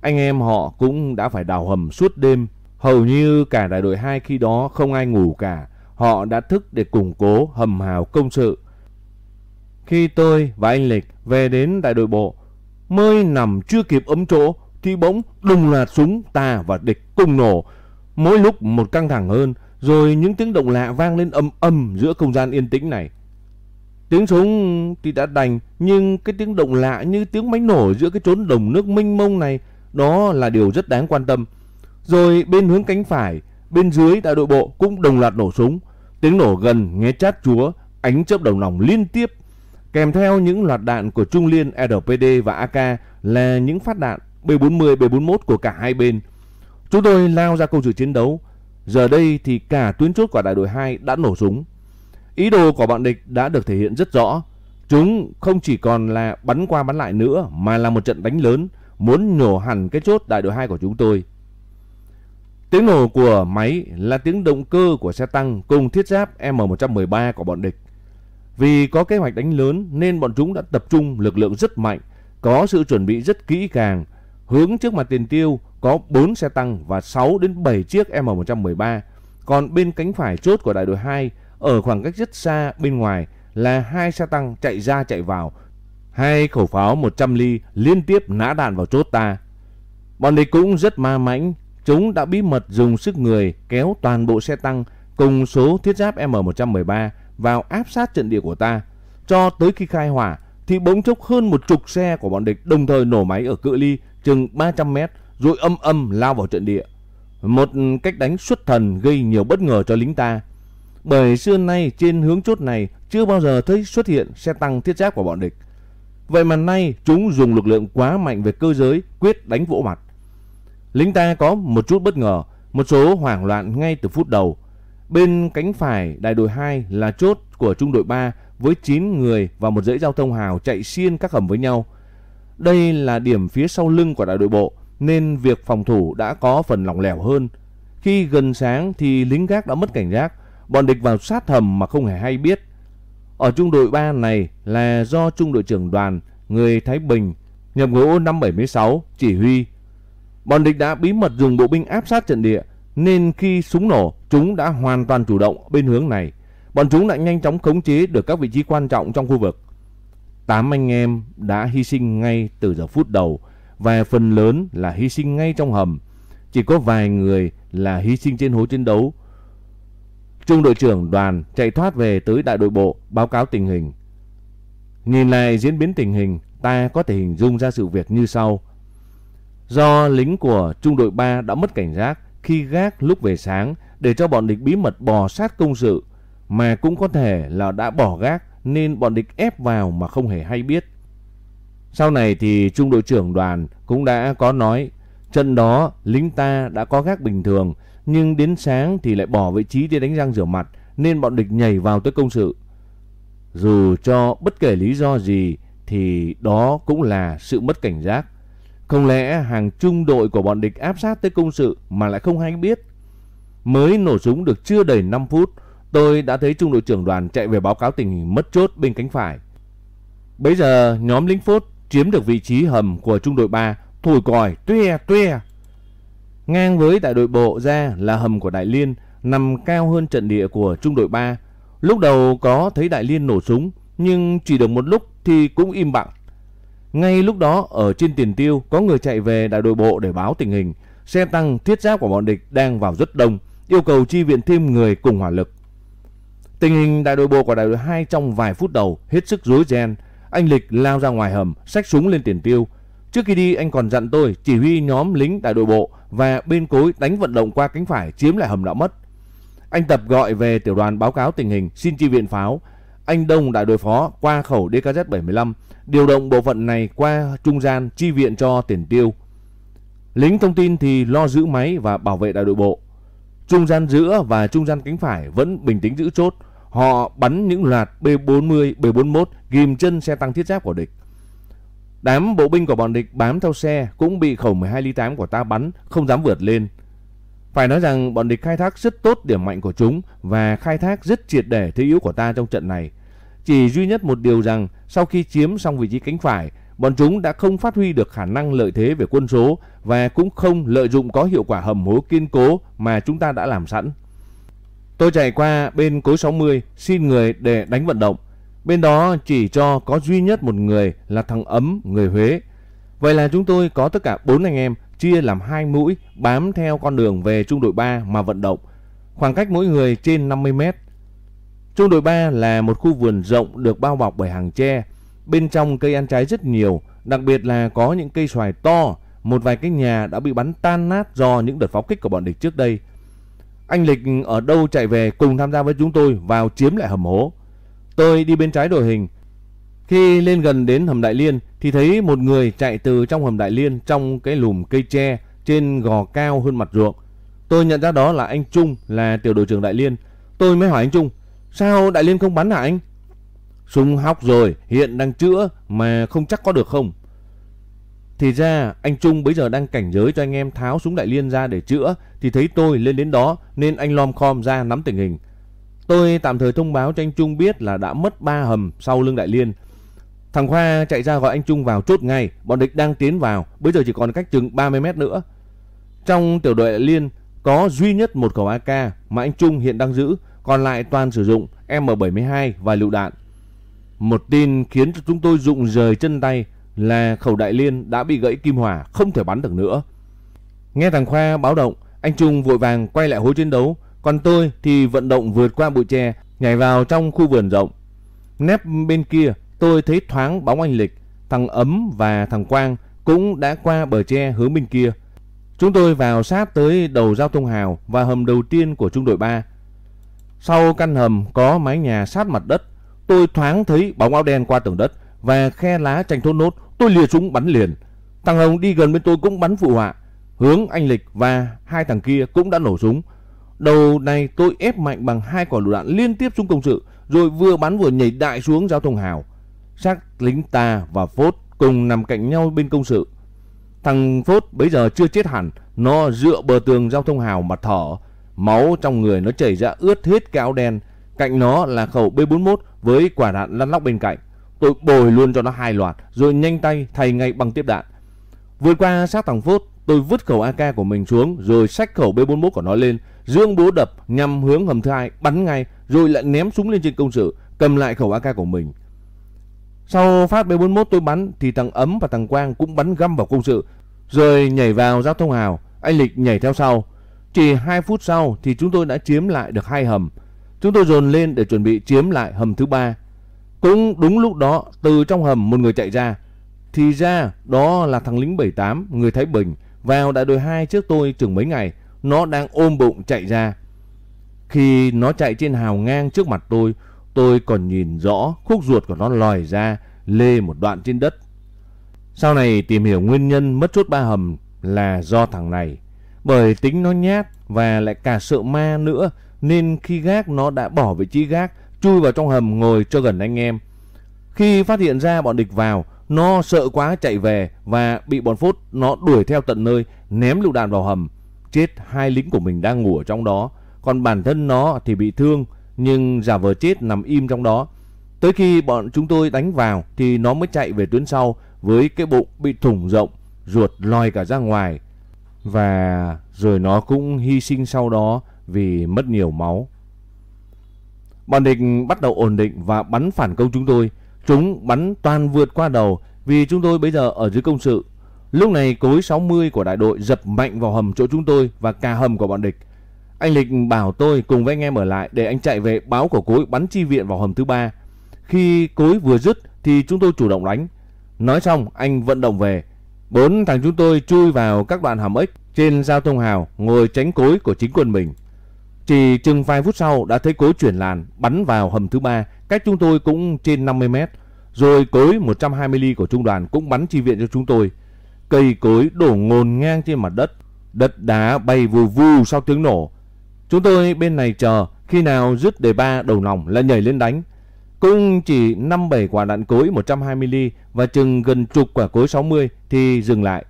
Anh em họ cũng đã phải đào hầm suốt đêm. Hầu như cả đại đội 2 khi đó không ai ngủ cả. Họ đã thức để củng cố hầm hào công sự. Khi tôi và anh Lịch về đến đại đội bộ, mới nằm chưa kịp ấm chỗ thì bỗng đùng loạt súng ta và địch cùng nổ. Mỗi lúc một căng thẳng hơn, rồi những tiếng động lạ vang lên âm âm giữa không gian yên tĩnh này. Tiếng súng thì đã đành, nhưng cái tiếng động lạ như tiếng máy nổ giữa cái chốn đồng nước mênh mông này, đó là điều rất đáng quan tâm. Rồi bên hướng cánh phải, bên dưới đại đội bộ cũng đồng loạt nổ súng. Tiếng nổ gần nghe chát chúa, ánh chớp đầu nòng liên tiếp. Kèm theo những loạt đạn của Trung Liên, RPD và AK là những phát đạn B40, B41 của cả hai bên. Chúng tôi lao ra câu trừ chiến đấu. Giờ đây thì cả tuyến chốt của đại đội 2 đã nổ súng. Ý đồ của bọn địch đã được thể hiện rất rõ. Chúng không chỉ còn là bắn qua bắn lại nữa mà là một trận đánh lớn, muốn nhổ hẳn cái chốt đại đội 2 của chúng tôi. Tiếng nổ của máy là tiếng động cơ của xe tăng cùng thiết giáp M113 của bọn địch. Vì có kế hoạch đánh lớn nên bọn chúng đã tập trung lực lượng rất mạnh, có sự chuẩn bị rất kỹ càng. Hướng trước mặt tiền tiêu có 4 xe tăng và 6 đến 7 chiếc M113. Còn bên cánh phải chốt của đại đội 2 ở khoảng cách rất xa bên ngoài là hai xe tăng chạy ra chạy vào. Hai khẩu pháo 100 ly liên tiếp nã đạn vào chốt ta. Bọn địch cũng rất ma mãnh. Chúng đã bí mật dùng sức người kéo toàn bộ xe tăng cùng số thiết giáp M113 vào áp sát trận địa của ta. Cho tới khi khai hỏa thì bỗng chốc hơn một chục xe của bọn địch đồng thời nổ máy ở cự ly chừng 300 mét rồi âm âm lao vào trận địa. Một cách đánh xuất thần gây nhiều bất ngờ cho lính ta. Bởi xưa nay trên hướng chốt này chưa bao giờ thấy xuất hiện xe tăng thiết giáp của bọn địch. Vậy mà nay chúng dùng lực lượng quá mạnh về cơ giới quyết đánh vỗ mặt. Lính ta có một chút bất ngờ, một số hoảng loạn ngay từ phút đầu. Bên cánh phải đại đội 2 là chốt của trung đội 3 với 9 người và một dãy giao thông hào chạy xiên các hầm với nhau. Đây là điểm phía sau lưng của đại đội bộ nên việc phòng thủ đã có phần lỏng lẻo hơn. Khi gần sáng thì lính gác đã mất cảnh giác, bọn địch vào sát hầm mà không hề hay biết. Ở trung đội 3 này là do trung đội trưởng đoàn, người Thái Bình, nhập ngũ năm 76 chỉ huy. Bọn địch đã bí mật dùng bộ binh áp sát trận địa, nên khi súng nổ, chúng đã hoàn toàn chủ động bên hướng này. Bọn chúng đã nhanh chóng khống chế được các vị trí quan trọng trong khu vực. Tám anh em đã hy sinh ngay từ giờ phút đầu, và phần lớn là hy sinh ngay trong hầm. Chỉ có vài người là hy sinh trên hố chiến đấu Trung đội trưởng đoàn chạy thoát về tới đại đội bộ báo cáo tình hình. Nhìn lại diễn biến tình hình, ta có thể hình dung ra sự việc như sau. Do lính của trung đội 3 đã mất cảnh giác khi gác lúc về sáng để cho bọn địch bí mật bò sát công sự, mà cũng có thể là đã bỏ gác nên bọn địch ép vào mà không hề hay biết. Sau này thì trung đội trưởng đoàn cũng đã có nói trận đó lính ta đã có gác bình thường nhưng đến sáng thì lại bỏ vị trí để đánh răng rửa mặt nên bọn địch nhảy vào tới công sự. Dù cho bất kể lý do gì thì đó cũng là sự mất cảnh giác. Không lẽ hàng trung đội của bọn địch áp sát tới công sự mà lại không hay biết? Mới nổ súng được chưa đầy 5 phút, tôi đã thấy trung đội trưởng đoàn chạy về báo cáo tình hình mất chốt bên cánh phải. Bây giờ nhóm lính phốt chiếm được vị trí hầm của trung đội 3, thổi còi tuê tuê. Ngang với đại đội bộ ra là hầm của Đại Liên, nằm cao hơn trận địa của trung đội 3. Lúc đầu có thấy Đại Liên nổ súng, nhưng chỉ được một lúc thì cũng im bặt. Ngay lúc đó ở trên tiền tiêu có người chạy về đại đội bộ để báo tình hình. Xe tăng thiết giáp của bọn địch đang vào rất đông, yêu cầu chi viện thêm người cùng hỏa lực. Tình hình đại đội bộ của đại đội 2 trong vài phút đầu hết sức rối ren. Anh Lịch lao ra ngoài hầm, xách súng lên tiền tiêu. Trước khi đi anh còn dặn tôi chỉ huy nhóm lính đại đội bộ và bên cối đánh vận động qua cánh phải chiếm lại hầm đã mất. Anh Tập gọi về tiểu đoàn báo cáo tình hình xin chi viện pháo. Anh Đông đại đội phó qua khẩu DKZ-75 điều động bộ phận này qua trung gian chi viện cho tiền tiêu. Lính thông tin thì lo giữ máy và bảo vệ đại đội bộ. Trung gian giữa và trung gian cánh phải vẫn bình tĩnh giữ chốt. Họ bắn những loạt B40, B41 ghim chân xe tăng thiết giáp của địch. Đám bộ binh của bọn địch bám theo xe cũng bị khẩu 12 ly 8 của ta bắn, không dám vượt lên. Phải nói rằng bọn địch khai thác rất tốt điểm mạnh của chúng và khai thác rất triệt để thế yếu của ta trong trận này. Chỉ duy nhất một điều rằng sau khi chiếm xong vị trí cánh phải, bọn chúng đã không phát huy được khả năng lợi thế về quân số và cũng không lợi dụng có hiệu quả hầm hố kiên cố mà chúng ta đã làm sẵn. Tôi chạy qua bên cối 60 xin người để đánh vận động. Bên đó chỉ cho có duy nhất một người là thằng Ấm, người Huế. Vậy là chúng tôi có tất cả bốn anh em chia làm hai mũi bám theo con đường về trung đội 3 mà vận động. Khoảng cách mỗi người trên 50 mét. Trung đội 3 là một khu vườn rộng được bao bọc bởi hàng tre. Bên trong cây ăn trái rất nhiều, đặc biệt là có những cây xoài to. Một vài cái nhà đã bị bắn tan nát do những đợt pháo kích của bọn địch trước đây. Anh Lịch ở đâu chạy về cùng tham gia với chúng tôi vào chiếm lại hầm hố. Tôi đi bên trái đội hình. Khi lên gần đến hầm Đại Liên thì thấy một người chạy từ trong hầm Đại Liên trong cái lùm cây tre trên gò cao hơn mặt ruộng. Tôi nhận ra đó là anh Trung là tiểu đội trưởng Đại Liên. Tôi mới hỏi anh Trung, sao Đại Liên không bắn hả anh? Súng hóc rồi, hiện đang chữa mà không chắc có được không? Thì ra anh Trung bây giờ đang cảnh giới cho anh em tháo súng Đại Liên ra để chữa thì thấy tôi lên đến đó nên anh lom khom ra nắm tình hình. Tôi tạm thời thông báo cho anh Trung biết là đã mất ba hầm sau lưng Đại Liên. Thằng Khoa chạy ra gọi anh Trung vào chốt ngay, bọn địch đang tiến vào, bây giờ chỉ còn cách chừng 30 mét nữa. Trong tiểu đội Đại Liên có duy nhất một khẩu AK mà anh Trung hiện đang giữ, còn lại toàn sử dụng M72 và lựu đạn. Một tin khiến cho chúng tôi rụng rời chân tay là khẩu Đại Liên đã bị gãy kim hỏa, không thể bắn được nữa. Nghe thằng Khoa báo động, anh Trung vội vàng quay lại hối chiến đấu, còn tôi thì vận động vượt qua bụi tre, nhảy vào trong khu vườn rộng. Nép bên kia, tôi thấy thoáng bóng anh Lịch, thằng Ấm và thằng Quang cũng đã qua bờ tre hướng bên kia. Chúng tôi vào sát tới đầu giao thông hào và hầm đầu tiên của trung đội 3. Sau căn hầm có mái nhà sát mặt đất, tôi thoáng thấy bóng áo đen qua tường đất và khe lá tranh thốt nốt, tôi lìa súng bắn liền. Thằng Hồng đi gần bên tôi cũng bắn phụ họa. Hướng anh Lịch và hai thằng kia cũng đã nổ súng. Đầu này tôi ép mạnh bằng hai quả lựu đạn liên tiếp xuống công sự, rồi vừa bắn vừa nhảy đại xuống giao thông hào. Xác lính ta và Phốt cùng nằm cạnh nhau bên công sự. Thằng Phốt bây giờ chưa chết hẳn, nó dựa bờ tường giao thông hào mà thở. Máu trong người nó chảy ra ướt hết cái áo đen. Cạnh nó là khẩu B41 với quả đạn lăn lóc bên cạnh. Tôi bồi luôn cho nó hai loạt rồi nhanh tay thay ngay bằng tiếp đạn. Vượt qua xác thằng Phốt, tôi vứt khẩu AK của mình xuống rồi xách khẩu B41 của nó lên, dương búa đập nhằm hướng hầm thứ hai, bắn ngay rồi lại ném súng lên trên công sự, cầm lại khẩu AK của mình. Sau phát B41 tôi bắn thì thằng Ấm và thằng Quang cũng bắn găm vào công sự, rồi nhảy vào giao thông hào, anh Lịch nhảy theo sau. Chỉ 2 phút sau thì chúng tôi đã chiếm lại được hai hầm. Chúng tôi dồn lên để chuẩn bị chiếm lại hầm thứ ba. Cũng đúng lúc đó, từ trong hầm một người chạy ra. Thì ra đó là thằng lính 78, người Thái Bình, vào đại đội 2 trước tôi chừng mấy ngày. Nó đang ôm bụng chạy ra. Khi nó chạy trên hào ngang trước mặt tôi, tôi còn nhìn rõ khúc ruột của nó lòi ra, lê một đoạn trên đất. Sau này tìm hiểu nguyên nhân mất chốt ba hầm là do thằng này. Bởi tính nó nhát và lại cả sợ ma nữa nên khi gác nó đã bỏ vị trí gác chui vào trong hầm ngồi cho gần anh em. Khi phát hiện ra bọn địch vào, nó sợ quá chạy về và bị bọn phốt nó đuổi theo tận nơi ném lựu đạn vào hầm. Chết hai lính của mình đang ngủ ở trong đó. Còn bản thân nó thì bị thương nhưng giả vờ chết nằm im trong đó. Tới khi bọn chúng tôi đánh vào thì nó mới chạy về tuyến sau với cái bụng bị thủng rộng, ruột lòi cả ra ngoài. Và rồi nó cũng hy sinh sau đó vì mất nhiều máu. Bọn địch bắt đầu ổn định và bắn phản công chúng tôi. Chúng bắn toàn vượt qua đầu vì chúng tôi bây giờ ở dưới công sự. Lúc này cối 60 của đại đội dập mạnh vào hầm chỗ chúng tôi và cả hầm của bọn địch. Anh Lịch bảo tôi cùng với anh em ở lại để anh chạy về báo của cối bắn chi viện vào hầm thứ ba. Khi cối vừa dứt thì chúng tôi chủ động đánh. Nói xong, anh vận động về. Bốn thằng chúng tôi chui vào các đoạn hầm ếch trên giao thông hào, ngồi tránh cối của chính quân mình. Chỉ chừng vài phút sau đã thấy cối chuyển làn, bắn vào hầm thứ ba, cách chúng tôi cũng trên 50 mét. Rồi cối 120 ly của trung đoàn cũng bắn chi viện cho chúng tôi. Cây cối đổ ngồn ngang trên mặt đất. Đất đá bay vù vù sau tiếng nổ. Chúng tôi bên này chờ, khi nào dứt đề ba đầu nòng là nhảy lên đánh. Cũng chỉ 5-7 quả đạn cối 120mm và chừng gần chục quả cối 60 thì dừng lại.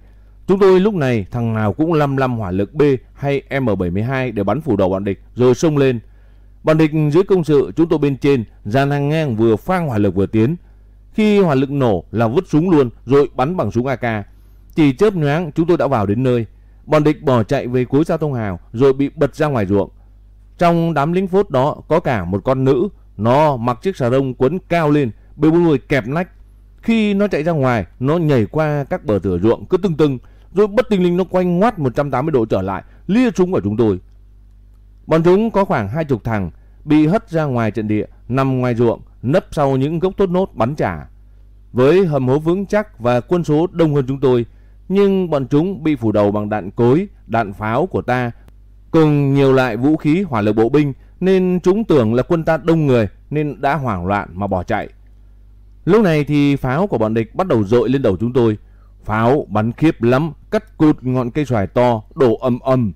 Chúng tôi lúc này thằng nào cũng lăm lăm hỏa lực B hay M72 để bắn phủ đầu bọn địch rồi xông lên. Bọn địch dưới công sự chúng tôi bên trên dàn hàng ngang vừa phang hỏa lực vừa tiến. Khi hỏa lực nổ là vứt súng luôn rồi bắn bằng súng AK. Chỉ chớp nhoáng chúng tôi đã vào đến nơi. Bọn địch bỏ chạy về cuối giao thông hào rồi bị bật ra ngoài ruộng. Trong đám lính phốt đó có cả một con nữ. Nó mặc chiếc xà rông quấn cao lên, bị bốn người kẹp nách. Khi nó chạy ra ngoài, nó nhảy qua các bờ thửa ruộng cứ tưng tưng. Rồi bất tình linh nó quanh ngoắt 180 độ trở lại, lia chúng vào chúng tôi. Bọn chúng có khoảng hai chục thằng, bị hất ra ngoài trận địa, nằm ngoài ruộng, nấp sau những gốc tốt nốt bắn trả. Với hầm hố vững chắc và quân số đông hơn chúng tôi, nhưng bọn chúng bị phủ đầu bằng đạn cối, đạn pháo của ta cùng nhiều loại vũ khí hỏa lực bộ binh nên chúng tưởng là quân ta đông người nên đã hoảng loạn mà bỏ chạy. Lúc này thì pháo của bọn địch bắt đầu dội lên đầu chúng tôi. Pháo bắn khiếp lắm, cắt cụt ngọn cây xoài to, đổ âm âm.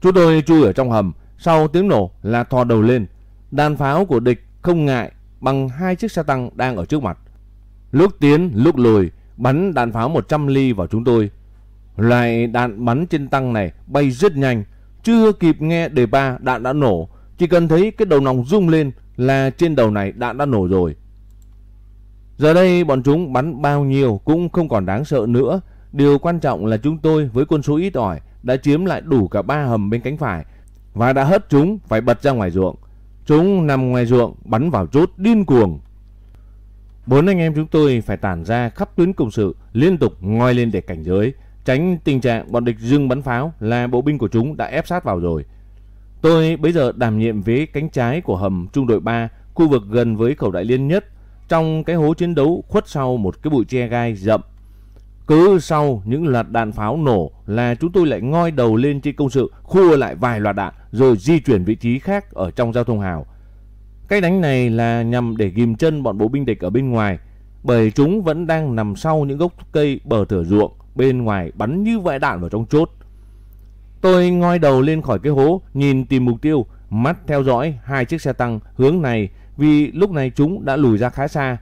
Chúng tôi chui ở trong hầm, sau tiếng nổ là thò đầu lên. Đạn pháo của địch không ngại bằng hai chiếc xe tăng đang ở trước mặt. Lúc tiến, lúc lùi, bắn đạn pháo 100 ly vào chúng tôi. Loại đạn bắn trên tăng này bay rất nhanh, chưa kịp nghe đề ba đạn đã nổ, chỉ cần thấy cái đầu nòng rung lên là trên đầu này đạn đã nổ rồi. Giờ đây bọn chúng bắn bao nhiêu cũng không còn đáng sợ nữa. Điều quan trọng là chúng tôi với quân số ít ỏi đã chiếm lại đủ cả ba hầm bên cánh phải và đã hất chúng phải bật ra ngoài ruộng. Chúng nằm ngoài ruộng bắn vào chốt điên cuồng. Bốn anh em chúng tôi phải tản ra khắp tuyến công sự liên tục ngoi lên để cảnh giới, tránh tình trạng bọn địch dưng bắn pháo là bộ binh của chúng đã ép sát vào rồi. Tôi bây giờ đảm nhiệm vế cánh trái của hầm trung đội 3, khu vực gần với khẩu đại liên nhất, trong cái hố chiến đấu khuất sau một cái bụi tre gai rậm. Cứ sau những loạt đạn pháo nổ là chúng tôi lại ngoi đầu lên trên công sự, khua lại vài loạt đạn rồi di chuyển vị trí khác ở trong giao thông hào. Cái đánh này là nhằm để ghim chân bọn bộ binh địch ở bên ngoài, bởi chúng vẫn đang nằm sau những gốc cây bờ thửa ruộng bên ngoài bắn như vại đạn vào trong chốt. Tôi ngoi đầu lên khỏi cái hố, nhìn tìm mục tiêu, mắt theo dõi hai chiếc xe tăng hướng này vì lúc này chúng đã lùi ra khá xa.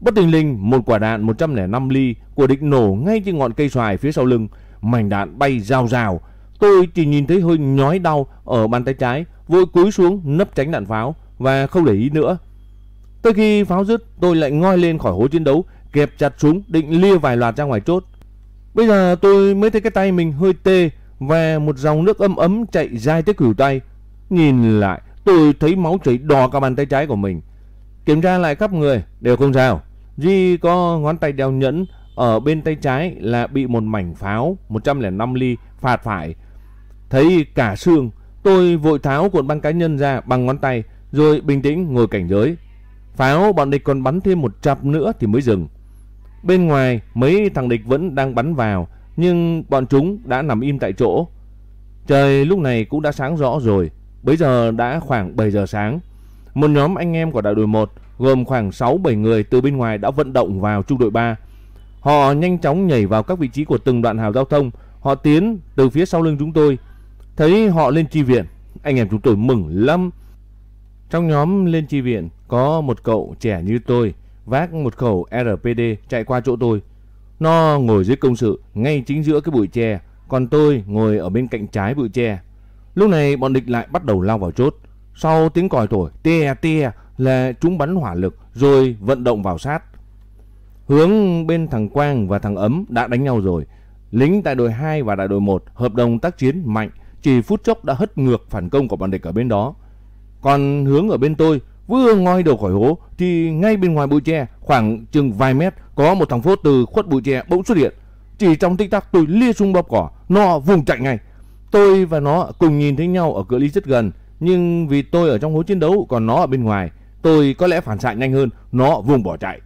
Bất tình linh, một quả đạn 105 ly của địch nổ ngay trên ngọn cây xoài phía sau lưng, mảnh đạn bay rào rào. Tôi chỉ nhìn thấy hơi nhói đau ở bàn tay trái, vội cúi xuống nấp tránh đạn pháo và không để ý nữa. Tới khi pháo dứt, tôi lại ngoi lên khỏi hố chiến đấu, kẹp chặt súng định lia vài loạt ra ngoài chốt. Bây giờ tôi mới thấy cái tay mình hơi tê và một dòng nước ấm ấm chạy dài tới cửu tay. Nhìn lại, tôi thấy máu chảy đỏ cả bàn tay trái của mình. Kiểm tra lại khắp người, đều không sao. Duy có ngón tay đeo nhẫn ở bên tay trái là bị một mảnh pháo 105 ly phạt phải. Thấy cả xương, tôi vội tháo cuộn băng cá nhân ra bằng ngón tay rồi bình tĩnh ngồi cảnh giới. Pháo bọn địch còn bắn thêm một chập nữa thì mới dừng. Bên ngoài mấy thằng địch vẫn đang bắn vào nhưng bọn chúng đã nằm im tại chỗ. Trời lúc này cũng đã sáng rõ rồi, bây giờ đã khoảng 7 giờ sáng. Một nhóm anh em của đại đội 1 gồm khoảng 6-7 người từ bên ngoài đã vận động vào trung đội 3. Họ nhanh chóng nhảy vào các vị trí của từng đoạn hào giao thông. Họ tiến từ phía sau lưng chúng tôi. Thấy họ lên chi viện, anh em chúng tôi mừng lắm. Trong nhóm lên chi viện có một cậu trẻ như tôi vác một khẩu RPD chạy qua chỗ tôi. Nó ngồi dưới công sự ngay chính giữa cái bụi tre, còn tôi ngồi ở bên cạnh trái bụi tre. Lúc này bọn địch lại bắt đầu lao vào chốt. Sau tiếng còi thổi te te là chúng bắn hỏa lực rồi vận động vào sát. Hướng bên thằng Quang và thằng Ấm đã đánh nhau rồi. Lính tại đội 2 và đại đội 1 hợp đồng tác chiến mạnh, chỉ phút chốc đã hất ngược phản công của bọn địch ở bên đó. Còn hướng ở bên tôi vừa ngoi đầu khỏi hố thì ngay bên ngoài bụi tre khoảng chừng vài mét có một thằng phốt từ khuất bụi tre bỗng xuất hiện. Chỉ trong tích tắc tôi lia xung bóp cỏ, nó vùng chạy ngay. Tôi và nó cùng nhìn thấy nhau ở cự ly rất gần, nhưng vì tôi ở trong hố chiến đấu còn nó ở bên ngoài, tôi có lẽ phản xạ nhanh hơn, nó vùng bỏ chạy.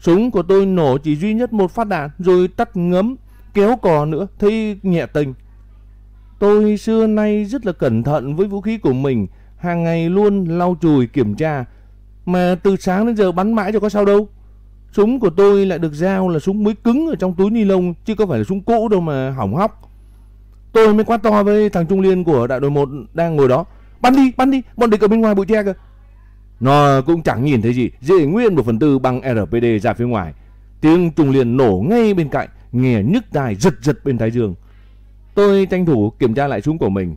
Súng của tôi nổ chỉ duy nhất một phát đạn rồi tắt ngấm, kéo cò nữa, thấy nhẹ tình. Tôi xưa nay rất là cẩn thận với vũ khí của mình, hàng ngày luôn lau chùi kiểm tra, mà từ sáng đến giờ bắn mãi cho có sao đâu. Súng của tôi lại được giao là súng mới cứng ở trong túi ni lông chứ không phải là súng cũ đâu mà hỏng hóc. Tôi mới quát to với thằng Trung Liên của đại đội 1 đang ngồi đó. Bắn đi, bắn đi, bọn địch ở bên ngoài bụi tre kìa. Nó cũng chẳng nhìn thấy gì, dễ nguyên một phần tư bằng RPD ra phía ngoài. Tiếng Trung Liên nổ ngay bên cạnh, nghe nhức tai giật giật bên thái dương. Tôi tranh thủ kiểm tra lại súng của mình.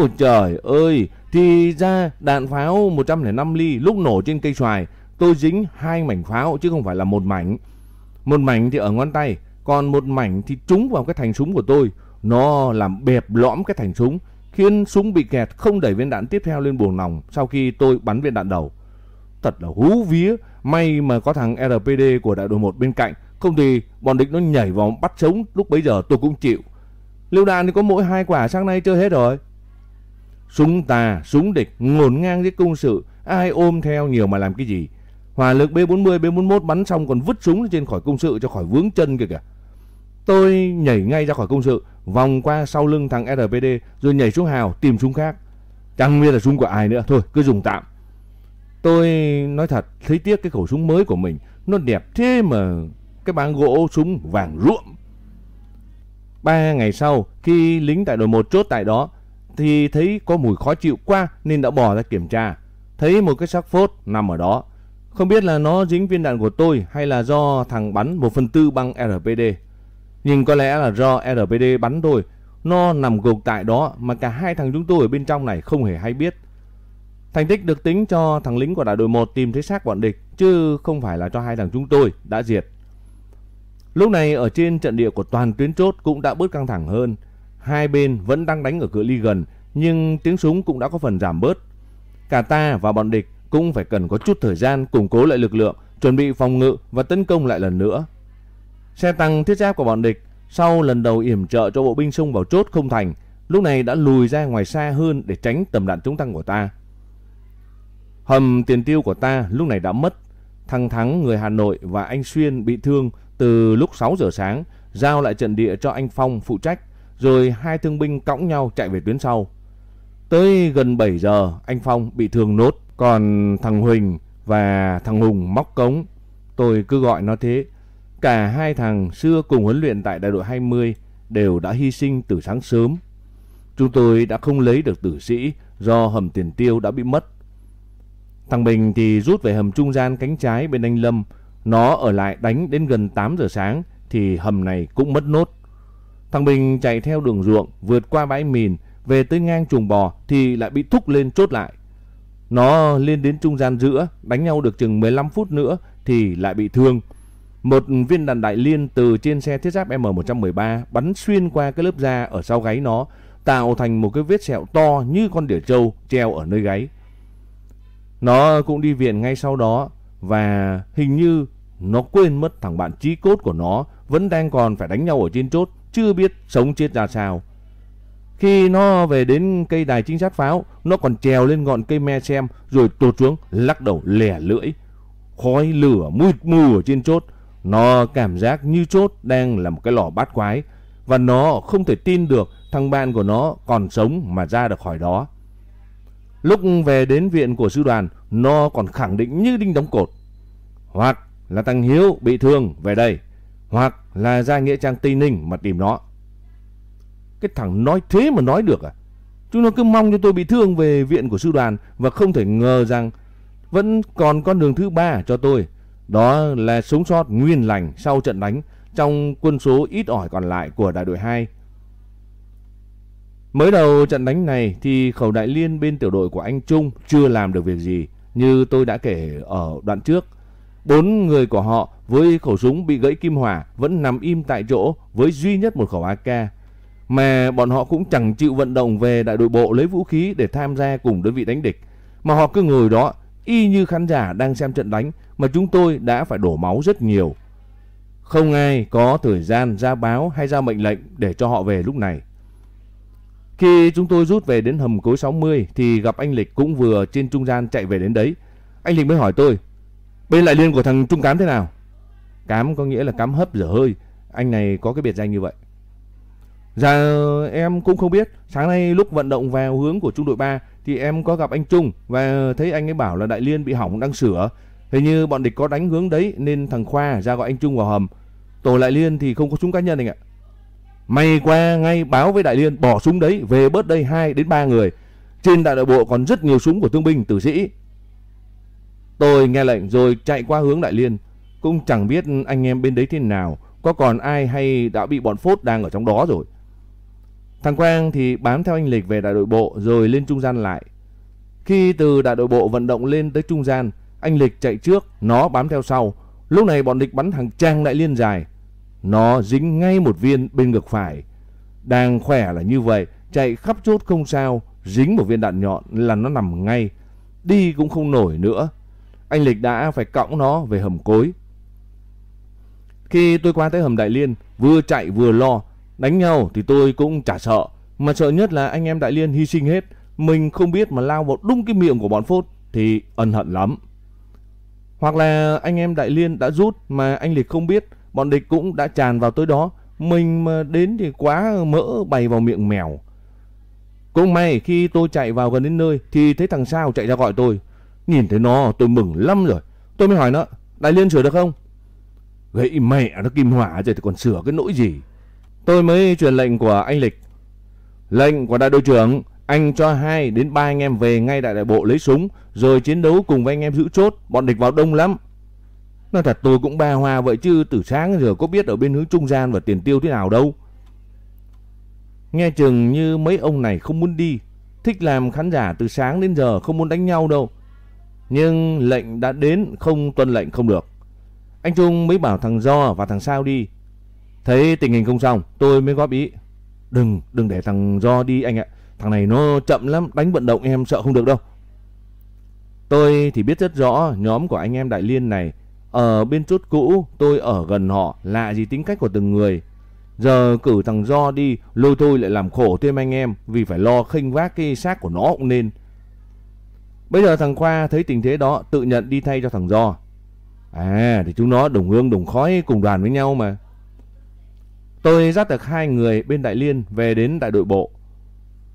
Ôi trời ơi, thì ra đạn pháo 105 ly lúc nổ trên cây xoài, tôi dính hai mảnh pháo chứ không phải là một mảnh. Một mảnh thì ở ngón tay, còn một mảnh thì trúng vào cái thành súng của tôi. Nó làm bẹp lõm cái thành súng, khiến súng bị kẹt không đẩy viên đạn tiếp theo lên buồng nòng sau khi tôi bắn viên đạn đầu. Thật là hú vía, may mà có thằng RPD của đại đội 1 bên cạnh, không thì bọn địch nó nhảy vào bắt sống lúc bấy giờ tôi cũng chịu. Liệu đạn thì có mỗi hai quả sáng nay chơi hết rồi. Súng tà, súng địch ngổn ngang với công sự, ai ôm theo nhiều mà làm cái gì. Hỏa lực B40, B41 bắn xong còn vứt súng trên khỏi công sự cho khỏi vướng chân kìa kìa. Tôi nhảy ngay ra khỏi công sự, vòng qua sau lưng thằng RPD rồi nhảy xuống hào tìm súng khác. Chẳng biết là súng của ai nữa, thôi cứ dùng tạm. Tôi nói thật, thấy tiếc cái khẩu súng mới của mình, nó đẹp thế mà cái báng gỗ súng vàng ruộm. Ba ngày sau, khi lính tại đội một chốt tại đó, thì thấy có mùi khó chịu quá nên đã bỏ ra kiểm tra. Thấy một cái xác phốt nằm ở đó. Không biết là nó dính viên đạn của tôi hay là do thằng bắn một phần tư bằng RPD. Nhưng có lẽ là do RPD bắn thôi. Nó nằm gục tại đó mà cả hai thằng chúng tôi ở bên trong này không hề hay biết. Thành tích được tính cho thằng lính của đại đội 1 tìm thấy xác bọn địch, chứ không phải là cho hai thằng chúng tôi đã diệt. Lúc này ở trên trận địa của toàn tuyến chốt cũng đã bớt căng thẳng hơn. Hai bên vẫn đang đánh ở cự ly gần nhưng tiếng súng cũng đã có phần giảm bớt. Cả ta và bọn địch cũng phải cần có chút thời gian củng cố lại lực lượng, chuẩn bị phòng ngự và tấn công lại lần nữa. Xe tăng thiết giáp của bọn địch sau lần đầu yểm trợ cho bộ binh xông vào chốt không thành, lúc này đã lùi ra ngoài xa hơn để tránh tầm đạn chống tăng của ta. Hầm tiền tiêu của ta lúc này đã mất. Thằng Thắng người Hà Nội và anh Xuyên bị thương từ lúc 6 giờ sáng, giao lại trận địa cho anh Phong phụ trách, rồi hai thương binh cõng nhau chạy về tuyến sau. Tới gần 7 giờ, anh Phong bị thương nốt, còn thằng Huỳnh và thằng Hùng móc cống. Tôi cứ gọi nó thế. Cả hai thằng xưa cùng huấn luyện tại đại đội 20 đều đã hy sinh từ sáng sớm. Chúng tôi đã không lấy được tử sĩ do hầm tiền tiêu đã bị mất. Thằng Bình thì rút về hầm trung gian cánh trái bên anh Lâm. Nó ở lại đánh đến gần 8 giờ sáng thì hầm này cũng mất nốt. Thằng Bình chạy theo đường ruộng vượt qua bãi mìn về tới ngang chuồng bò thì lại bị thúc lên chốt lại. Nó lên đến trung gian giữa đánh nhau được chừng 15 phút nữa thì lại bị thương. Một viên đạn đại liên từ trên xe thiết giáp M113 bắn xuyên qua cái lớp da ở sau gáy nó, tạo thành một cái vết sẹo to như con đỉa trâu treo ở nơi gáy. Nó cũng đi viện ngay sau đó và hình như nó quên mất thằng bạn chí cốt của nó vẫn đang còn phải đánh nhau ở trên chốt, chưa biết sống chết ra sao. Khi nó về đến cây đài chính sát pháo, nó còn trèo lên ngọn cây me xem rồi tụt xuống lắc đầu lẻ lưỡi. Khói lửa mùi mù ở trên chốt, nó cảm giác như chốt đang là một cái lò bát quái và nó không thể tin được thằng bạn của nó còn sống mà ra được khỏi đó. Lúc về đến viện của sư đoàn, nó còn khẳng định như đinh đóng cột. Hoặc là thằng Hiếu bị thương về đây. hoặc là ra Nghĩa Trang Tây Ninh mà tìm nó. Cái thằng nói thế mà nói được à? Chúng nó cứ mong cho tôi bị thương về viện của sư đoàn và không thể ngờ rằng vẫn còn con đường thứ ba cho tôi. Đó là sống sót nguyên lành sau trận đánh trong quân số ít ỏi còn lại của đại đội 2. Mới đầu trận đánh này thì khẩu đại liên bên tiểu đội của anh Trung chưa làm được việc gì như tôi đã kể ở đoạn trước. Bốn người của họ với khẩu súng bị gãy kim hỏa vẫn nằm im tại chỗ với duy nhất một khẩu AK. Mà bọn họ cũng chẳng chịu vận động về đại đội bộ lấy vũ khí để tham gia cùng đơn vị đánh địch. Mà họ cứ ngồi đó y như khán giả đang xem trận đánh mà chúng tôi đã phải đổ máu rất nhiều. Không ai có thời gian ra báo hay ra mệnh lệnh để cho họ về lúc này. Khi chúng tôi rút về đến hầm cối 60 thì gặp anh Lịch cũng vừa trên trung gian chạy về đến đấy. Anh Lịch mới hỏi tôi, bên lại liên của thằng Trung Cám thế nào? Cám có nghĩa là cám hấp dở hơi, anh này có cái biệt danh như vậy. Dạ em cũng không biết, sáng nay lúc vận động vào hướng của trung đội 3 thì em có gặp anh Trung và thấy anh ấy bảo là Đại Liên bị hỏng đang sửa. Hình như bọn địch có đánh hướng đấy nên thằng Khoa ra gọi anh Trung vào hầm. Tổ Đại Liên thì không có súng cá nhân anh ạ. May qua ngay báo với Đại Liên bỏ súng đấy về bớt đây 2 đến 3 người. Trên đại đội bộ còn rất nhiều súng của thương binh tử sĩ. Tôi nghe lệnh rồi chạy qua hướng Đại Liên. Cũng chẳng biết anh em bên đấy thế nào. Có còn ai hay đã bị bọn phốt đang ở trong đó rồi. Thằng Quang thì bám theo anh Lịch về đại đội bộ rồi lên trung gian lại. Khi từ đại đội bộ vận động lên tới trung gian, anh Lịch chạy trước, nó bám theo sau. Lúc này bọn địch bắn hàng trang đại liên dài. Nó dính ngay một viên bên ngực phải. Đang khỏe là như vậy, chạy khắp chốt không sao, dính một viên đạn nhọn là nó nằm ngay. Đi cũng không nổi nữa. Anh Lịch đã phải cõng nó về hầm cối. Khi tôi qua tới hầm Đại Liên, vừa chạy vừa lo, đánh nhau thì tôi cũng chả sợ. Mà sợ nhất là anh em Đại Liên hy sinh hết, mình không biết mà lao vào đúng cái miệng của bọn phốt thì ân hận lắm. Hoặc là anh em Đại Liên đã rút mà anh Lịch không biết, bọn địch cũng đã tràn vào tới đó. Mình mà đến thì quá mỡ bày vào miệng mèo. Cũng may khi tôi chạy vào gần đến nơi thì thấy thằng Sao chạy ra gọi tôi. Nhìn thấy nó tôi mừng lắm rồi. Tôi mới hỏi nó, Đại Liên sửa được không? Gãy mẹ nó kim hỏa rồi thì còn sửa cái nỗi gì. Tôi mới truyền lệnh của anh Lịch. Lệnh của đại đội trưởng, anh cho hai đến ba anh em về ngay đại đại bộ lấy súng rồi chiến đấu cùng với anh em giữ chốt, bọn địch vào đông lắm. Nói thật tôi cũng ba hoa vậy chứ từ sáng giờ có biết ở bên hướng trung gian và tiền tiêu thế nào đâu. Nghe chừng như mấy ông này không muốn đi, thích làm khán giả từ sáng đến giờ không muốn đánh nhau đâu. Nhưng lệnh đã đến không tuân lệnh không được. Anh Trung mới bảo thằng Do và thằng Sao đi. Thấy tình hình không xong, tôi mới góp ý. Đừng, đừng để thằng Do đi anh ạ. Thằng này nó chậm lắm, đánh vận động em sợ không được đâu. Tôi thì biết rất rõ nhóm của anh em Đại Liên này ở bên chốt cũ, tôi ở gần họ, lạ gì tính cách của từng người. Giờ cử thằng Do đi, lôi tôi lại làm khổ thêm anh em vì phải lo khênh vác cái xác của nó cũng nên. Bây giờ thằng Khoa thấy tình thế đó tự nhận đi thay cho thằng Do. À thì chúng nó đồng hương, đồng khói cùng đoàn với nhau mà. Tôi dắt được hai người bên Đại Liên về đến đại đội bộ.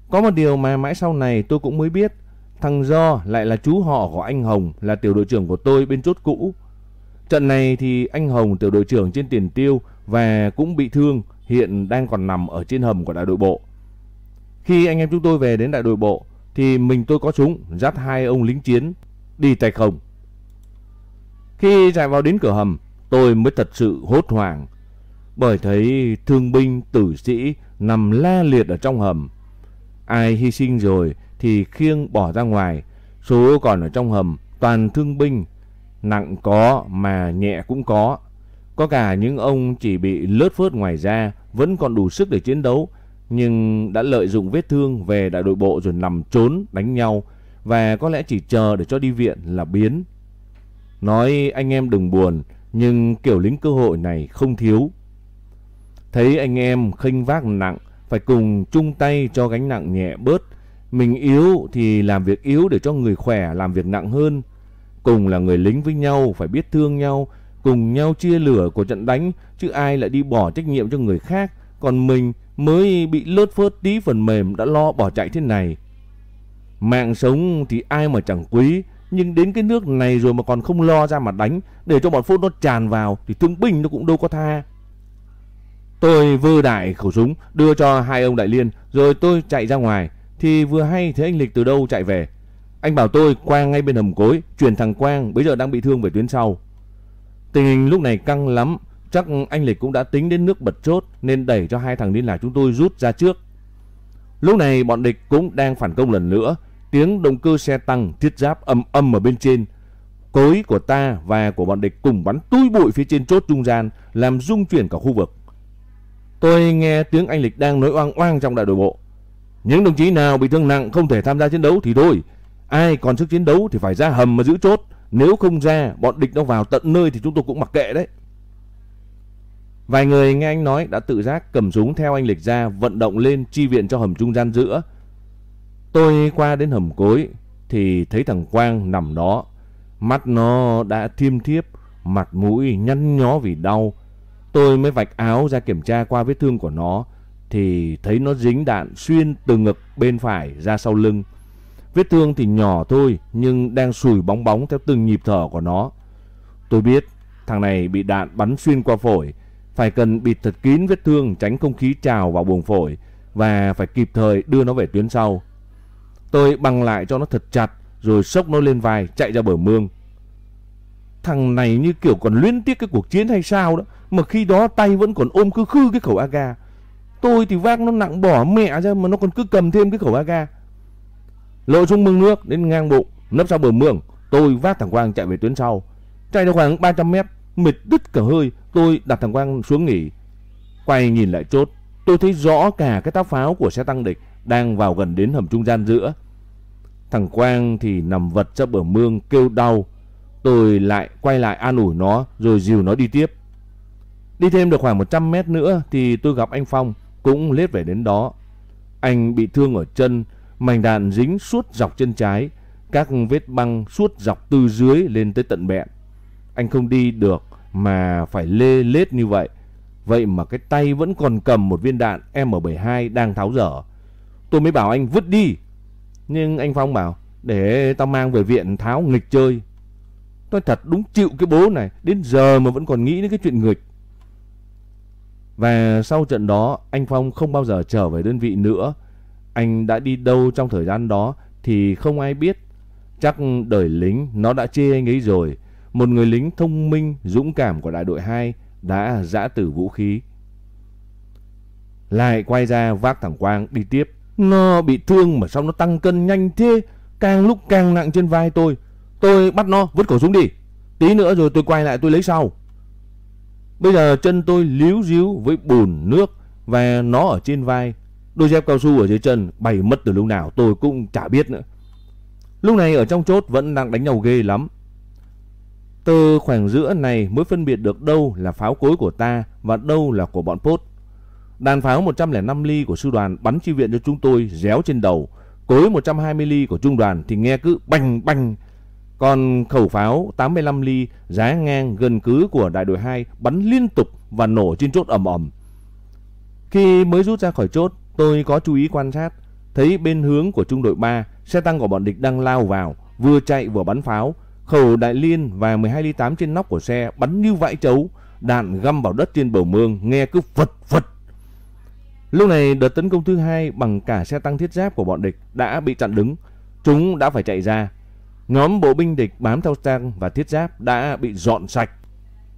Có một điều mà mãi sau này tôi cũng mới biết. Thằng Do lại là chú họ của anh Hồng, là tiểu đội trưởng của tôi bên chốt cũ. Trận này thì anh Hồng, tiểu đội trưởng trên tiền tiêu và cũng bị thương, hiện đang còn nằm ở trên hầm của đại đội bộ. Khi anh em chúng tôi về đến đại đội bộ, thì mình tôi có súng, dắt hai ông lính chiến đi tay không. Khi chạy vào đến cửa hầm tôi mới thật sự hốt hoảng bởi thấy thương binh tử sĩ nằm la liệt ở trong hầm. Ai hy sinh rồi thì khiêng bỏ ra ngoài, số còn ở trong hầm toàn thương binh, nặng có mà nhẹ cũng có. Có cả những ông chỉ bị lướt phớt ngoài ra vẫn còn đủ sức để chiến đấu, nhưng đã lợi dụng vết thương về đại đội bộ rồi nằm trốn đánh nhau và có lẽ chỉ chờ để cho đi viện là biến. Nói anh em đừng buồn, nhưng kiểu lính cơ hội này không thiếu. Thấy anh em khênh vác nặng, phải cùng chung tay cho gánh nặng nhẹ bớt. Mình yếu thì làm việc yếu để cho người khỏe làm việc nặng hơn. Cùng là người lính với nhau, phải biết thương nhau, cùng nhau chia lửa của trận đánh, chứ ai lại đi bỏ trách nhiệm cho người khác. Còn mình mới bị lướt phớt tí phần mềm đã lo bỏ chạy thế này. Mạng sống thì ai mà chẳng quý, nhưng đến cái nước này rồi mà còn không lo ra mà đánh, để cho bọn phốt nó tràn vào thì thương binh nó cũng đâu có tha. Tôi vơ đại khẩu súng đưa cho hai ông đại liên rồi tôi chạy ra ngoài thì vừa hay thấy anh Lịch từ đâu chạy về. Anh bảo tôi quang ngay bên hầm cối chuyển thằng Quang bây giờ đang bị thương về tuyến sau. Tình hình lúc này căng lắm chắc anh Lịch cũng đã tính đến nước bật chốt nên đẩy cho hai thằng liên lạc chúng tôi rút ra trước. Lúc này bọn địch cũng đang phản công lần nữa tiếng động cơ xe tăng thiết giáp âm âm ở bên trên cối của ta và của bọn địch cùng bắn túi bụi phía trên chốt trung gian làm rung chuyển cả khu vực. Tôi nghe tiếng anh Lịch đang nói oang oang trong đại đội bộ. Những đồng chí nào bị thương nặng không thể tham gia chiến đấu thì thôi. Ai còn sức chiến đấu thì phải ra hầm mà giữ chốt. Nếu không ra, bọn địch nó vào tận nơi thì chúng tôi cũng mặc kệ đấy. Vài người nghe anh nói đã tự giác cầm súng theo anh Lịch ra vận động lên chi viện cho hầm trung gian giữa. Tôi qua đến hầm cối thì thấy thằng Quang nằm đó. Mắt nó đã thiêm thiếp, mặt mũi nhăn nhó vì đau. Tôi mới vạch áo ra kiểm tra qua vết thương của nó thì thấy nó dính đạn xuyên từ ngực bên phải ra sau lưng. Vết thương thì nhỏ thôi nhưng đang sùi bóng bóng theo từng nhịp thở của nó. Tôi biết thằng này bị đạn bắn xuyên qua phổi, phải cần bịt thật kín vết thương tránh không khí trào vào buồng phổi và phải kịp thời đưa nó về tuyến sau. Tôi băng lại cho nó thật chặt rồi sốc nó lên vai chạy ra bờ mương. Thằng này như kiểu còn luyến tiếc cái cuộc chiến hay sao đó mà khi đó tay vẫn còn ôm cứ khư cái khẩu aga. Tôi thì vác nó nặng bỏ mẹ ra mà nó còn cứ cầm thêm cái khẩu aga. Lộ xuống mương nước đến ngang bụng, nấp sau bờ mương, tôi vác thằng Quang chạy về tuyến sau. Chạy được khoảng 300 mét, mệt đứt cả hơi, tôi đặt thằng Quang xuống nghỉ. Quay nhìn lại chốt, tôi thấy rõ cả cái táp pháo của xe tăng địch đang vào gần đến hầm trung gian giữa. Thằng Quang thì nằm vật ra bờ mương kêu đau. Tôi lại quay lại an ủi nó rồi dìu nó đi tiếp. Đi thêm được khoảng 100 mét nữa thì tôi gặp anh Phong cũng lết về đến đó. Anh bị thương ở chân, mảnh đạn dính suốt dọc chân trái, các vết băng suốt dọc từ dưới lên tới tận bẹn. Anh không đi được mà phải lê lết như vậy. Vậy mà cái tay vẫn còn cầm một viên đạn M72 đang tháo dở. Tôi mới bảo anh vứt đi. Nhưng anh Phong bảo để tao mang về viện tháo nghịch chơi. Tôi thật đúng chịu cái bố này, đến giờ mà vẫn còn nghĩ đến cái chuyện nghịch. Và sau trận đó, anh Phong không bao giờ trở về đơn vị nữa. Anh đã đi đâu trong thời gian đó thì không ai biết. Chắc đời lính nó đã chê anh ấy rồi. Một người lính thông minh, dũng cảm của đại đội 2 đã giã tử vũ khí. Lại quay ra vác thằng Quang đi tiếp. Nó bị thương mà sao nó tăng cân nhanh thế, càng lúc càng nặng trên vai tôi. Tôi bắt nó vứt khẩu súng đi. Tí nữa rồi tôi quay lại tôi lấy sau. Bây giờ chân tôi líu díu với bùn nước và nó ở trên vai. Đôi dép cao su ở dưới chân bày mất từ lúc nào tôi cũng chả biết nữa. Lúc này ở trong chốt vẫn đang đánh nhau ghê lắm. Từ khoảng giữa này mới phân biệt được đâu là pháo cối của ta và đâu là của bọn Pốt. Đàn pháo 105 ly của sư đoàn bắn chi viện cho chúng tôi réo trên đầu. Cối 120 ly của trung đoàn thì nghe cứ bành bành. Còn khẩu pháo 85 ly giá ngang gần cứ của đại đội 2 bắn liên tục và nổ trên chốt ầm ầm. Khi mới rút ra khỏi chốt, tôi có chú ý quan sát, thấy bên hướng của trung đội 3, xe tăng của bọn địch đang lao vào, vừa chạy vừa bắn pháo, khẩu đại liên và 12 ly 8 trên nóc của xe bắn như vãi chấu, đạn găm vào đất trên bầu mương, nghe cứ phật phật Lúc này đợt tấn công thứ hai bằng cả xe tăng thiết giáp của bọn địch đã bị chặn đứng. Chúng đã phải chạy ra. Nhóm bộ binh địch bám theo tăng và thiết giáp đã bị dọn sạch.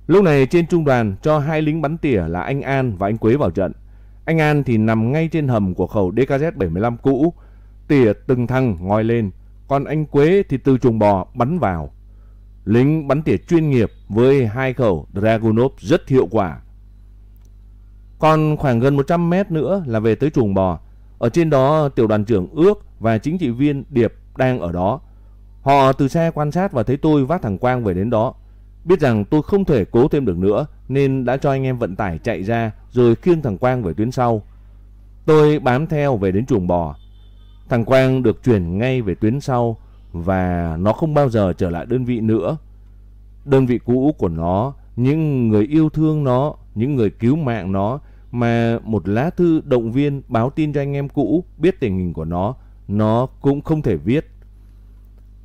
Lúc này trên trung đoàn cho hai lính bắn tỉa là anh An và anh Quế vào trận. Anh An thì nằm ngay trên hầm của khẩu DKZ-75 cũ, tỉa từng thăng ngoi lên, còn anh Quế thì từ trùng bò bắn vào. Lính bắn tỉa chuyên nghiệp với hai khẩu Dragunov rất hiệu quả. Còn khoảng gần 100 mét nữa là về tới chuồng bò. Ở trên đó tiểu đoàn trưởng Ước và chính trị viên Điệp đang ở đó. Họ từ xe quan sát và thấy tôi vác thằng Quang về đến đó. Biết rằng tôi không thể cố thêm được nữa nên đã cho anh em vận tải chạy ra rồi khiêng thằng Quang về tuyến sau. Tôi bám theo về đến chuồng bò. Thằng Quang được chuyển ngay về tuyến sau và nó không bao giờ trở lại đơn vị nữa. Đơn vị cũ của nó, những người yêu thương nó, những người cứu mạng nó mà một lá thư động viên báo tin cho anh em cũ biết tình hình của nó, nó cũng không thể viết.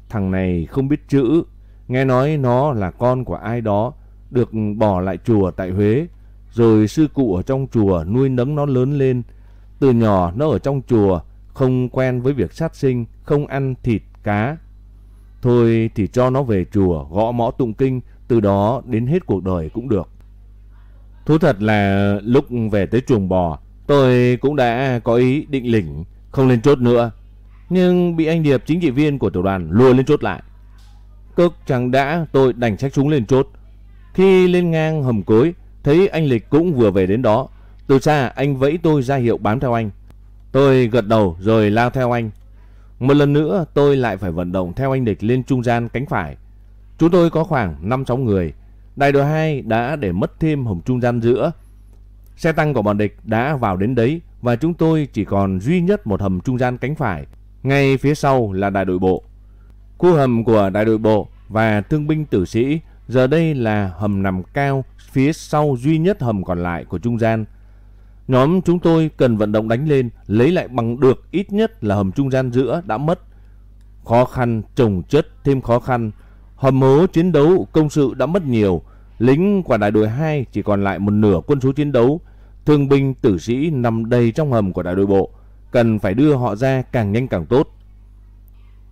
Thằng này không biết chữ, nghe nói nó là con của ai đó, được bỏ lại chùa tại Huế. rồi sư cụ ở trong chùa nuôi nấng nó lớn lên. Từ nhỏ nó ở trong chùa, không quen với việc sát sinh, không ăn thịt, cá. Thôi thì cho nó về chùa, gõ mõ tụng kinh, từ đó đến hết cuộc đời cũng được. Thú thật là lúc về tới chuồng bò, tôi cũng đã có ý định lỉnh, không lên chốt nữa. Nhưng bị anh Điệp chính trị viên của tiểu đoàn lùa lên chốt lại. Cực chẳng đã tôi đành trách súng lên chốt. Khi lên ngang hầm cối, thấy anh Lịch cũng vừa về đến đó. Từ xa anh vẫy tôi ra hiệu bám theo anh. Tôi gật đầu rồi lao theo anh. Một lần nữa tôi lại phải vận động theo anh Lịch lên trung gian cánh phải. Chúng tôi có khoảng 5-6 người. Đại đội 2 đã để mất thêm hầm trung gian giữa. Xe tăng của bọn địch đã vào đến đấy và chúng tôi chỉ còn duy nhất một hầm trung gian cánh phải. Ngay phía sau là đại đội bộ. Khu hầm của đại đội bộ và thương binh tử sĩ giờ đây là hầm nằm cao phía sau duy nhất hầm còn lại của trung gian. Nhóm chúng tôi cần vận động đánh lên, lấy lại bằng được ít nhất là hầm trung gian giữa đã mất. Khó khăn, trồng chất, thêm khó khăn. Hầm hố chiến đấu, công sự đã mất nhiều. Lính của đại đội 2 chỉ còn lại một nửa quân số chiến đấu. Thương binh, tử sĩ nằm đầy trong hầm của đại đội bộ. Cần phải đưa họ ra càng nhanh càng tốt.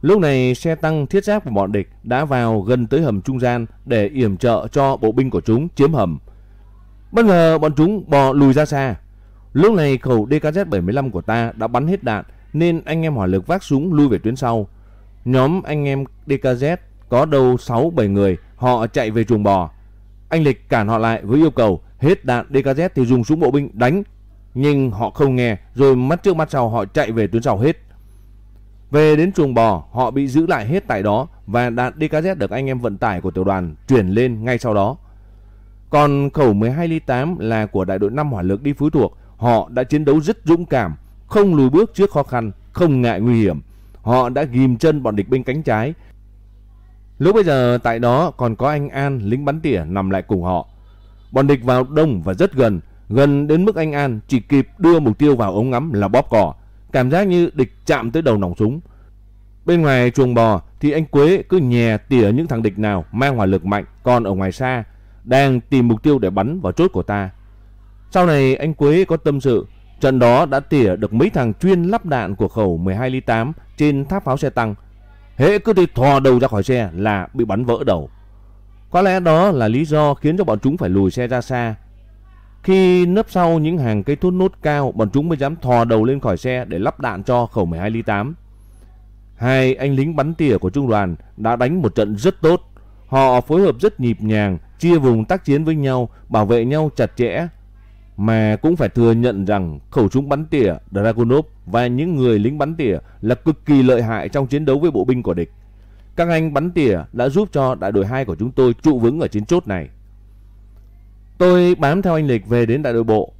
Lúc này xe tăng thiết giáp của bọn địch đã vào gần tới hầm trung gian để yểm trợ cho bộ binh của chúng chiếm hầm. Bất ngờ bọn chúng bò lùi ra xa. Lúc này khẩu DKZ-75 của ta đã bắn hết đạn nên anh em hỏa lực vác súng lui về tuyến sau. Nhóm anh em DKZ có đầu 6-7 người, họ chạy về chuồng bò. Anh Lịch cản họ lại với yêu cầu hết đạn DKZ thì dùng súng bộ binh đánh. Nhưng họ không nghe rồi mắt trước mắt sau họ chạy về tuyến sau hết. Về đến chuồng bò, họ bị giữ lại hết tại đó và đạn DKZ được anh em vận tải của tiểu đoàn chuyển lên ngay sau đó. Còn khẩu 12 ly 8 là của đại đội 5 hỏa lực đi phú thuộc, họ đã chiến đấu rất dũng cảm, không lùi bước trước khó khăn, không ngại nguy hiểm. Họ đã ghim chân bọn địch bên cánh trái. Lúc bây giờ tại đó còn có anh An, lính bắn tỉa nằm lại cùng họ. Bọn địch vào đông và rất gần, gần đến mức anh An chỉ kịp đưa mục tiêu vào ống ngắm là bóp cò Cảm giác như địch chạm tới đầu nòng súng. Bên ngoài chuồng bò thì anh Quế cứ nhè tỉa những thằng địch nào mang hỏa lực mạnh còn ở ngoài xa đang tìm mục tiêu để bắn vào chốt của ta. Sau này anh Quế có tâm sự, trận đó đã tỉa được mấy thằng chuyên lắp đạn của khẩu 12 ly 8 trên tháp pháo xe tăng. Hễ cứ đi thò đầu ra khỏi xe là bị bắn vỡ đầu. Có lẽ đó là lý do khiến cho bọn chúng phải lùi xe ra xa khi nấp sau những hàng cây thốt nốt cao, bọn chúng mới dám thò đầu lên khỏi xe để lắp đạn cho khẩu 12 ly 8. Hai anh lính bắn tỉa của trung đoàn đã đánh một trận rất tốt. Họ phối hợp rất nhịp nhàng, chia vùng tác chiến với nhau, bảo vệ nhau chặt chẽ. Mà cũng phải thừa nhận rằng khẩu súng bắn tỉa Dragunov và những người lính bắn tỉa là cực kỳ lợi hại trong chiến đấu với bộ binh của địch. Các anh bắn tỉa đã giúp cho đại đội 2 của chúng tôi trụ vững ở chiến chốt này. Tôi bám theo anh Lịch về đến đại đội bộ.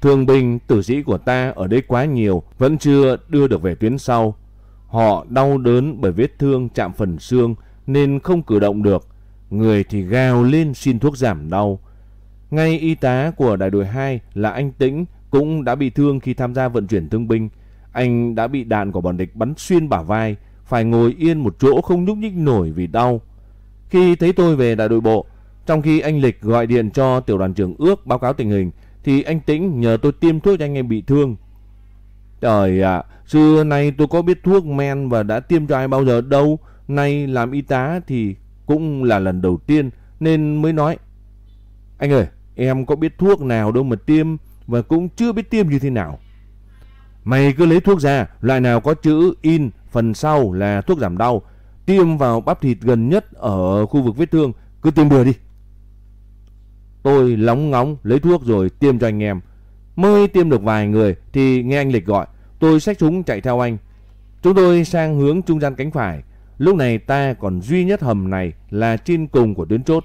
Thường binh, tử sĩ của ta ở đây quá nhiều, vẫn chưa đưa được về tuyến sau. Họ đau đớn bởi vết thương chạm phần xương nên không cử động được. Người thì gào lên xin thuốc giảm đau. Ngay y tá của đại đội 2 là anh Tĩnh cũng đã bị thương khi tham gia vận chuyển thương binh. Anh đã bị đạn của bọn địch bắn xuyên bả vai, phải ngồi yên một chỗ không nhúc nhích nổi vì đau. Khi thấy tôi về đại đội bộ, trong khi anh Lịch gọi điện cho tiểu đoàn trưởng ước báo cáo tình hình, thì anh Tĩnh nhờ tôi tiêm thuốc cho anh em bị thương. Trời ạ, xưa nay tôi có biết thuốc men và đã tiêm cho ai bao giờ đâu. Nay làm y tá thì cũng là lần đầu tiên nên mới nói. Anh ơi, em có biết thuốc nào đâu mà tiêm và cũng chưa biết tiêm như thế nào. Mày cứ lấy thuốc ra, loại nào có chữ in phần sau là thuốc giảm đau, tiêm vào bắp thịt gần nhất ở khu vực vết thương, cứ tiêm bừa đi. Tôi lóng ngóng lấy thuốc rồi tiêm cho anh em. Mới tiêm được vài người thì nghe anh Lịch gọi. Tôi xách súng chạy theo anh. Chúng tôi sang hướng trung gian cánh phải. Lúc này ta còn duy nhất hầm này là trên cùng của tuyến chốt.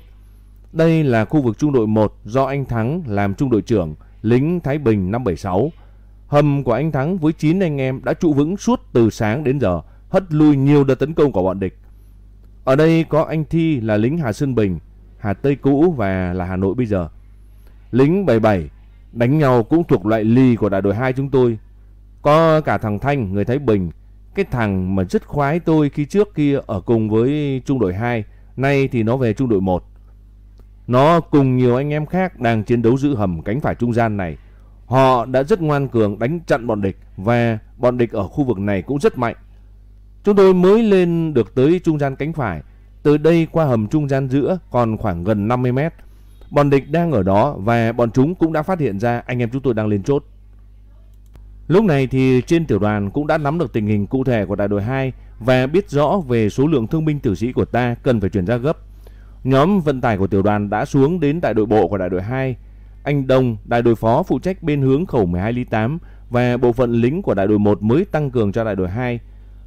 Đây là khu vực trung đội 1 do anh Thắng làm trung đội trưởng, lính Thái Bình 576. Hầm của anh Thắng với 9 anh em đã trụ vững suốt từ sáng đến giờ, hất lui nhiều đợt tấn công của bọn địch. Ở đây có anh Thi là lính Hà Sơn Bình, Hà Tây cũ và là Hà Nội bây giờ. Lính 77 đánh nhau cũng thuộc loại lì của đại đội 2 chúng tôi. Có cả thằng Thanh, người Thái Bình, cái thằng mà rất khoái tôi khi trước kia ở cùng với trung đội 2, nay thì nó về trung đội 1. Nó cùng nhiều anh em khác đang chiến đấu giữ hầm cánh phải trung gian này. Họ đã rất ngoan cường đánh chặn bọn địch và bọn địch ở khu vực này cũng rất mạnh. Chúng tôi mới lên được tới trung gian cánh phải. Từ đây qua hầm trung gian giữa còn khoảng gần 50 mét. Bọn địch đang ở đó và bọn chúng cũng đã phát hiện ra anh em chúng tôi đang lên chốt. Lúc này thì trên tiểu đoàn cũng đã nắm được tình hình cụ thể của đại đội 2 và biết rõ về số lượng thương binh tử sĩ của ta cần phải chuyển ra gấp. Nhóm vận tải của tiểu đoàn đã xuống đến đại đội bộ của đại đội 2. Anh Đông, đại đội phó phụ trách bên hướng khẩu 12 ly 8 và bộ phận lính của đại đội 1 mới tăng cường cho đại đội 2.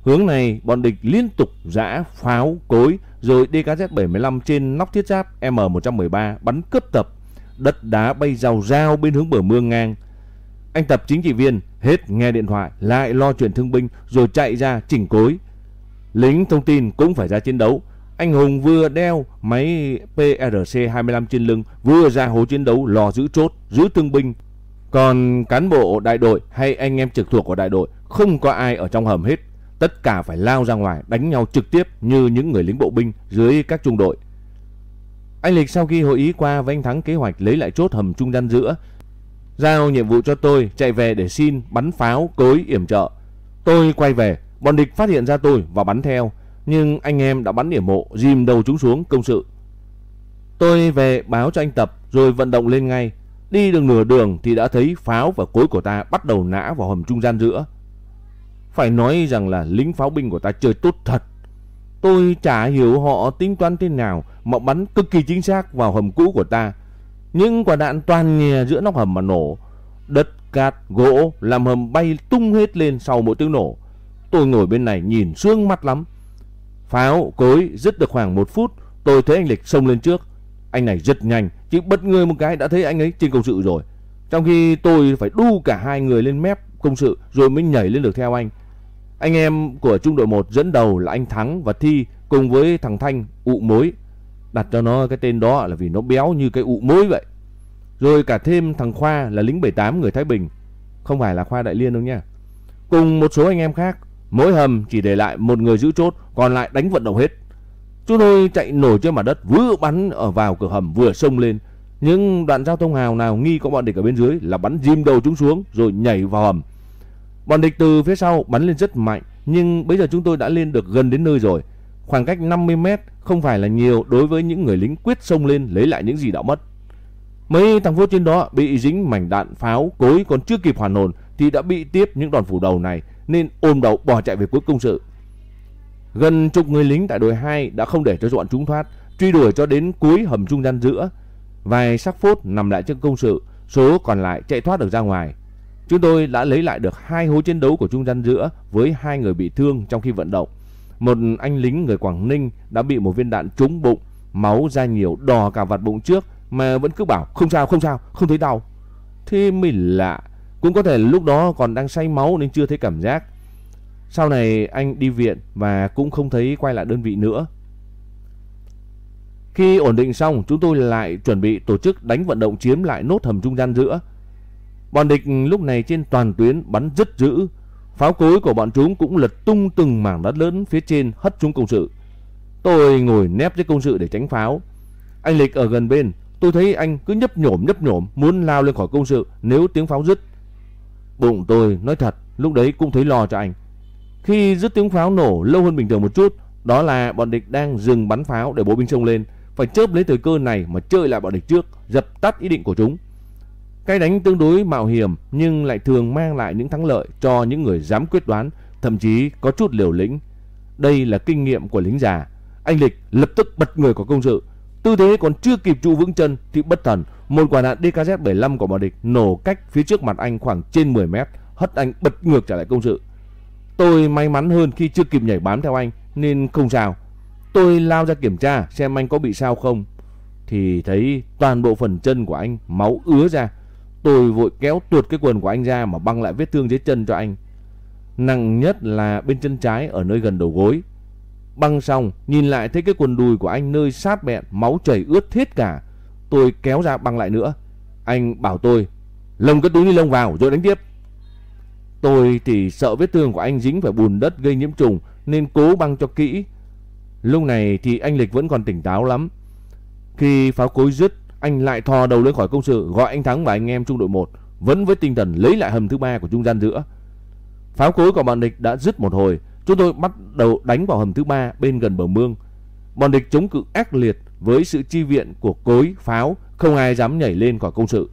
Hướng này, bọn địch liên tục giã, pháo, cối, rồi DKZ-75 trên nóc thiết giáp M113 bắn cướp tập. Đất đá bay rào rao bên hướng bờ mương ngang. Anh Tập chính trị viên hết nghe điện thoại, lại lo chuyện thương binh rồi chạy ra chỉnh cối. Lính thông tin cũng phải ra chiến đấu. Anh Hùng vừa đeo máy PRC-25 trên lưng, vừa ra hố chiến đấu lò giữ chốt, giữ thương binh. Còn cán bộ đại đội hay anh em trực thuộc của đại đội không có ai ở trong hầm hết. Tất cả phải lao ra ngoài đánh nhau trực tiếp như những người lính bộ binh dưới các trung đội. Anh Lịch sau khi hội ý qua với anh Thắng kế hoạch lấy lại chốt hầm trung gian giữa, giao nhiệm vụ cho tôi chạy về để xin bắn pháo cối yểm trợ. Tôi quay về, bọn địch phát hiện ra tôi và bắn theo, nhưng anh em đã bắn điểm mộ, dìm đầu chúng xuống công sự. Tôi về báo cho anh Tập rồi vận động lên ngay. Đi được nửa đường thì đã thấy pháo và cối của ta bắt đầu nã vào hầm trung gian giữa. Phải nói rằng là lính pháo binh của ta chơi tốt thật. Tôi chả hiểu họ tính toán thế nào mà bắn cực kỳ chính xác vào hầm cũ của ta. Nhưng quả đạn toàn nhè giữa nóc hầm mà nổ. Đất, cát, gỗ làm hầm bay tung hết lên sau mỗi tiếng nổ. Tôi ngồi bên này nhìn sương mắt lắm. Pháo cối dứt được khoảng một phút, tôi thấy anh Lịch xông lên trước. Anh này rất nhanh, chỉ bất người một cái đã thấy anh ấy trên công sự rồi. Trong khi tôi phải đu cả hai người lên mép công sự rồi mới nhảy lên được theo anh. Anh em của trung đội 1 dẫn đầu là anh Thắng và Thi cùng với thằng Thanh ụ mối. Đặt cho nó cái tên đó là vì nó béo như cái ụ mối vậy. Rồi cả thêm thằng Khoa là lính 78 người Thái Bình. Không phải là Khoa Đại Liên đâu nha. Cùng một số anh em khác. Mỗi hầm chỉ để lại một người giữ chốt, còn lại đánh vận động hết. Chúng tôi chạy nổi trên mặt đất, vừa bắn ở vào cửa hầm vừa xông lên. Những đoạn giao thông hào nào nghi có bọn địch ở bên dưới là bắn dìm đầu chúng xuống rồi nhảy vào hầm. Bọn địch từ phía sau bắn lên rất mạnh, nhưng bây giờ chúng tôi đã lên được gần đến nơi rồi. Khoảng cách 50 mét không phải là nhiều đối với những người lính quyết xông lên lấy lại những gì đã mất. Mấy thằng vô trên đó bị dính mảnh đạn pháo cối còn chưa kịp hoàn hồn thì đã bị tiếp những đòn phủ đầu này nên ôm đầu bỏ chạy về cuối công sự. Gần chục người lính tại đội 2 đã không để cho bọn chúng thoát, truy đuổi cho đến cuối hầm trung gian giữa. Vài sắc phốt nằm lại trên công sự, số còn lại chạy thoát được ra ngoài. Chúng tôi đã lấy lại được hai hố chiến đấu của trung gian giữa với hai người bị thương trong khi vận động. Một anh lính người Quảng Ninh đã bị một viên đạn trúng bụng, máu ra nhiều đỏ cả vạt bụng trước mà vẫn cứ bảo không sao không sao, không thấy đau. Thế mới lạ, cũng có thể lúc đó còn đang say máu nên chưa thấy cảm giác. Sau này anh đi viện và cũng không thấy quay lại đơn vị nữa. Khi ổn định xong, chúng tôi lại chuẩn bị tổ chức đánh vận động chiếm lại nốt hầm trung gian giữa. Bọn địch lúc này trên toàn tuyến bắn rất dữ. Pháo cối của bọn chúng cũng lật tung từng mảng đất lớn phía trên hất xuống công sự. Tôi ngồi nép dưới công sự để tránh pháo. Anh Lịch ở gần bên, tôi thấy anh cứ nhấp nhổm nhấp nhổm muốn lao lên khỏi công sự nếu tiếng pháo dứt. Bụng tôi nói thật, lúc đấy cũng thấy lo cho anh. Khi dứt tiếng pháo nổ lâu hơn bình thường một chút, đó là bọn địch đang dừng bắn pháo để bố binh sông lên. Phải chớp lấy thời cơ này mà chơi lại bọn địch trước, dập tắt ý định của chúng. Cái đánh tương đối mạo hiểm nhưng lại thường mang lại những thắng lợi cho những người dám quyết đoán, thậm chí có chút liều lĩnh. Đây là kinh nghiệm của lính già. Anh Lịch lập tức bật người của công sự. Tư thế còn chưa kịp trụ vững chân thì bất thần, một quả đạn DKZ-75 của bọn địch nổ cách phía trước mặt anh khoảng trên 10 mét, hất anh bật ngược trở lại công sự. Tôi may mắn hơn khi chưa kịp nhảy bám theo anh nên không sao. Tôi lao ra kiểm tra xem anh có bị sao không. Thì thấy toàn bộ phần chân của anh máu ứa ra. Tôi vội kéo tuột cái quần của anh ra mà băng lại vết thương dưới chân cho anh. Nặng nhất là bên chân trái ở nơi gần đầu gối. Băng xong, nhìn lại thấy cái quần đùi của anh nơi sát bẹn, máu chảy ướt hết cả. Tôi kéo ra băng lại nữa. Anh bảo tôi, lồng cái túi ni lông vào rồi đánh tiếp. Tôi thì sợ vết thương của anh dính phải bùn đất gây nhiễm trùng nên cố băng cho kỹ. Lúc này thì anh Lịch vẫn còn tỉnh táo lắm. Khi pháo cối dứt, anh lại thò đầu lên khỏi công sự gọi anh Thắng và anh em trung đội 1 vẫn với tinh thần lấy lại hầm thứ ba của trung gian giữa. Pháo cối của bọn địch đã dứt một hồi, chúng tôi bắt đầu đánh vào hầm thứ ba bên gần bờ mương. Bọn địch chống cự ác liệt với sự chi viện của cối, pháo, không ai dám nhảy lên khỏi công sự.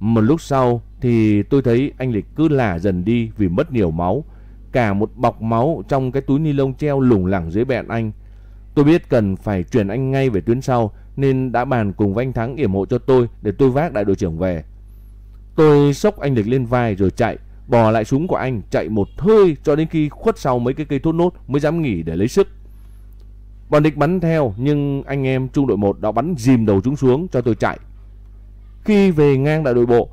Một lúc sau thì tôi thấy anh Lịch cứ lả dần đi vì mất nhiều máu. Cả một bọc máu trong cái túi ni lông treo lủng lẳng dưới bẹn anh. Tôi biết cần phải chuyển anh ngay về tuyến sau nên đã bàn cùng với anh Thắng yểm hộ cho tôi để tôi vác đại đội trưởng về. Tôi sốc anh Lịch lên vai rồi chạy, bò lại súng của anh, chạy một hơi cho đến khi khuất sau mấy cái cây thốt nốt mới dám nghỉ để lấy sức. Bọn địch bắn theo nhưng anh em trung đội 1 đã bắn dìm đầu chúng xuống cho tôi chạy. Khi về ngang đại đội bộ,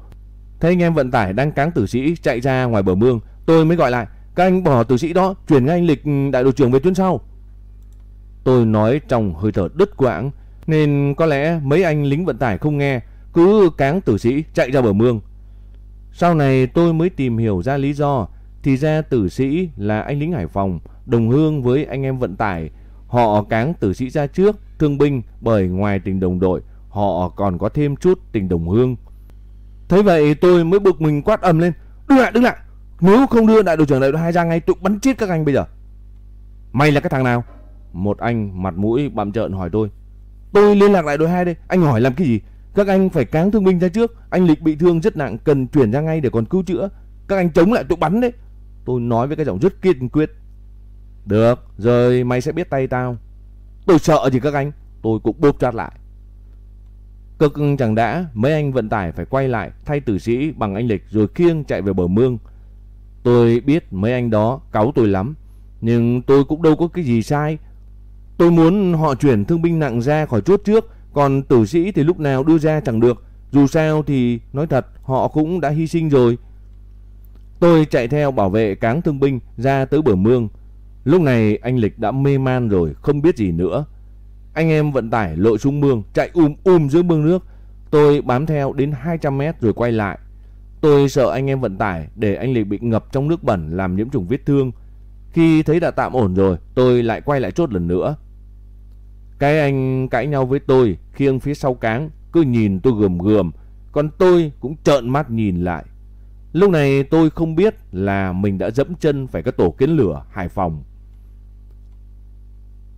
thấy anh em vận tải đang cáng tử sĩ chạy ra ngoài bờ mương, tôi mới gọi lại, các anh bỏ tử sĩ đó, chuyển ngay anh Lịch đại đội trưởng về tuyến sau. Tôi nói trong hơi thở đứt quãng, nên có lẽ mấy anh lính vận tải không nghe, cứ cáng tử sĩ chạy ra bờ mương. Sau này tôi mới tìm hiểu ra lý do, thì ra tử sĩ là anh lính Hải Phòng, đồng hương với anh em vận tải. Họ cáng tử sĩ ra trước, thương binh bởi ngoài tình đồng đội, họ còn có thêm chút tình đồng hương. Thấy vậy tôi mới bực mình quát ầm lên, đứng lại, đứng lại, nếu không đưa đại đội trưởng đại đội 2 ra ngay tôi bắn chết các anh bây giờ. Mày là cái thằng nào? Một anh mặt mũi bặm trợn hỏi tôi. Tôi liên lạc lại đội 2 đây, anh hỏi làm cái gì? Các anh phải cáng thương binh ra trước, anh Lịch bị thương rất nặng cần chuyển ra ngay để còn cứu chữa. Các anh chống lại tụi bắn đấy. Tôi nói với cái giọng rất kiên quyết. Được, rồi mày sẽ biết tay tao. Tôi sợ gì các anh, tôi cũng bốp chát lại. Cực chẳng đã, mấy anh vận tải phải quay lại thay tử sĩ bằng anh Lịch rồi khiêng chạy về bờ mương. Tôi biết mấy anh đó cáu tôi lắm, nhưng tôi cũng đâu có cái gì sai. Tôi muốn họ chuyển thương binh nặng ra khỏi chốt trước, còn tử sĩ thì lúc nào đưa ra chẳng được. Dù sao thì nói thật họ cũng đã hy sinh rồi. Tôi chạy theo bảo vệ cáng thương binh ra tới bờ mương. Lúc này anh Lịch đã mê man rồi, không biết gì nữa. Anh em vận tải lội xuống mương, chạy um um dưới mương nước. Tôi bám theo đến 200 mét rồi quay lại. Tôi sợ anh em vận tải để anh Lịch bị ngập trong nước bẩn làm nhiễm trùng vết thương. Khi thấy đã tạm ổn rồi, tôi lại quay lại chốt lần nữa. Cái anh cãi nhau với tôi, khiêng phía sau cáng, cứ nhìn tôi gườm gườm, còn tôi cũng trợn mắt nhìn lại. Lúc này tôi không biết là mình đã dẫm chân phải cái tổ kiến lửa Hải Phòng.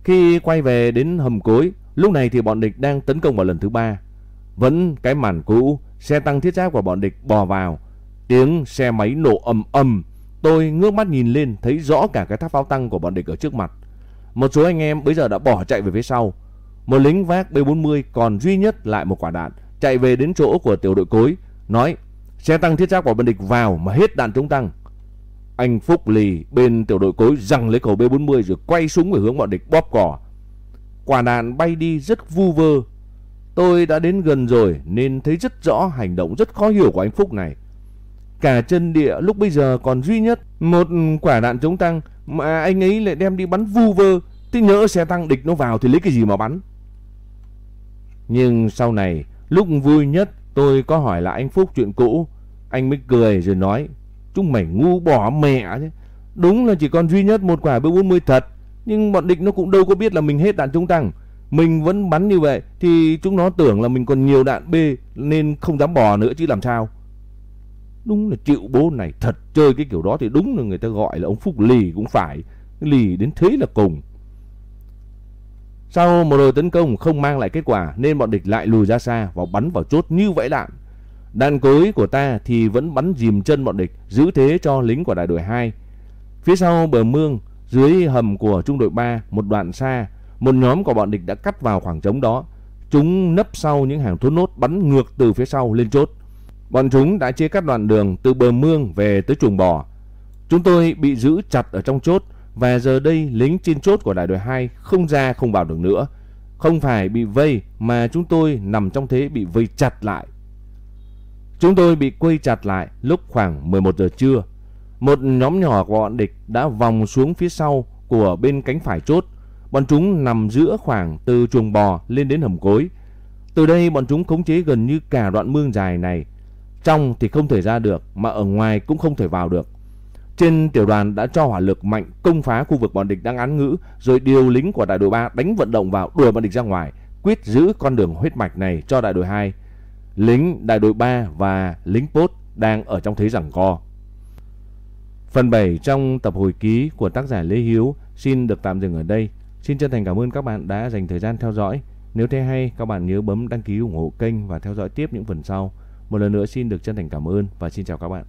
Khi quay về đến hầm cối, lúc này thì bọn địch đang tấn công vào lần thứ ba. Vẫn cái màn cũ, xe tăng thiết giáp của bọn địch bò vào. Tiếng xe máy nổ ầm ầm. Tôi ngước mắt nhìn lên thấy rõ cả cái tháp pháo tăng của bọn địch ở trước mặt. Một số anh em bây giờ đã bỏ chạy về phía sau. Một lính vác B40 còn duy nhất lại một quả đạn, chạy về đến chỗ của tiểu đội cối, nói xe tăng thiết giáp của bọn địch vào mà hết đạn chống tăng. Anh Phúc lì bên tiểu đội cối giằng lấy khẩu B40 rồi quay súng về hướng bọn địch bóp cỏ. Quả đạn bay đi rất vu vơ. Tôi đã đến gần rồi nên thấy rất rõ hành động rất khó hiểu của anh Phúc này. Cả chân địa lúc bây giờ còn duy nhất một quả đạn chống tăng mà anh ấy lại đem đi bắn vu vơ. Thế nhỡ xe tăng địch nó vào thì lấy cái gì mà bắn? Nhưng sau này, lúc vui nhất tôi có hỏi lại anh Phúc chuyện cũ. Anh mới cười rồi nói, chúng mày ngu bỏ mẹ chứ. Đúng là chỉ còn duy nhất một quả B40 thật. Nhưng bọn địch nó cũng đâu có biết là mình hết đạn chống tăng. Mình vẫn bắn như vậy thì chúng nó tưởng là mình còn nhiều đạn B nên không dám bỏ nữa chứ làm sao. Đúng là chịu bố này thật chơi cái kiểu đó thì đúng là người ta gọi là ông Phúc lì cũng phải. Lì đến thế là cùng. Sau một hồi tấn công không mang lại kết quả nên bọn địch lại lùi ra xa và bắn vào chốt như vậy đạn. Đạn cối của ta thì vẫn bắn dìm chân bọn địch, giữ thế cho lính của đại đội 2. Phía sau bờ mương, dưới hầm của trung đội 3, một đoạn xa, một nhóm của bọn địch đã cắt vào khoảng trống đó. Chúng nấp sau những hàng thốt nốt bắn ngược từ phía sau lên chốt. Bọn chúng đã chia cắt đoạn đường từ bờ mương về tới chuồng bò. Chúng tôi bị giữ chặt ở trong chốt và giờ đây lính trên chốt của đại đội 2 không ra không vào được nữa. Không phải bị vây mà chúng tôi nằm trong thế bị vây chặt lại. Chúng tôi bị quây chặt lại lúc khoảng 11 giờ trưa. Một nhóm nhỏ của bọn địch đã vòng xuống phía sau của bên cánh phải chốt. Bọn chúng nằm giữa khoảng từ chuồng bò lên đến hầm cối. Từ đây bọn chúng khống chế gần như cả đoạn mương dài này. Trong thì không thể ra được mà ở ngoài cũng không thể vào được. Trên tiểu đoàn đã cho hỏa lực mạnh công phá khu vực bọn địch đang án ngữ rồi điều lính của đại đội 3 đánh vận động vào đuổi bọn địch ra ngoài, quyết giữ con đường huyết mạch này cho đại đội 2. Lính đại đội 3 và lính Pốt đang ở trong thế giằng co. Phần 7 trong tập hồi ký của tác giả Lê Hiếu xin được tạm dừng ở đây. Xin chân thành cảm ơn các bạn đã dành thời gian theo dõi. Nếu thấy hay, các bạn nhớ bấm đăng ký ủng hộ kênh và theo dõi tiếp những phần sau. Một lần nữa xin được chân thành cảm ơn và xin chào các bạn.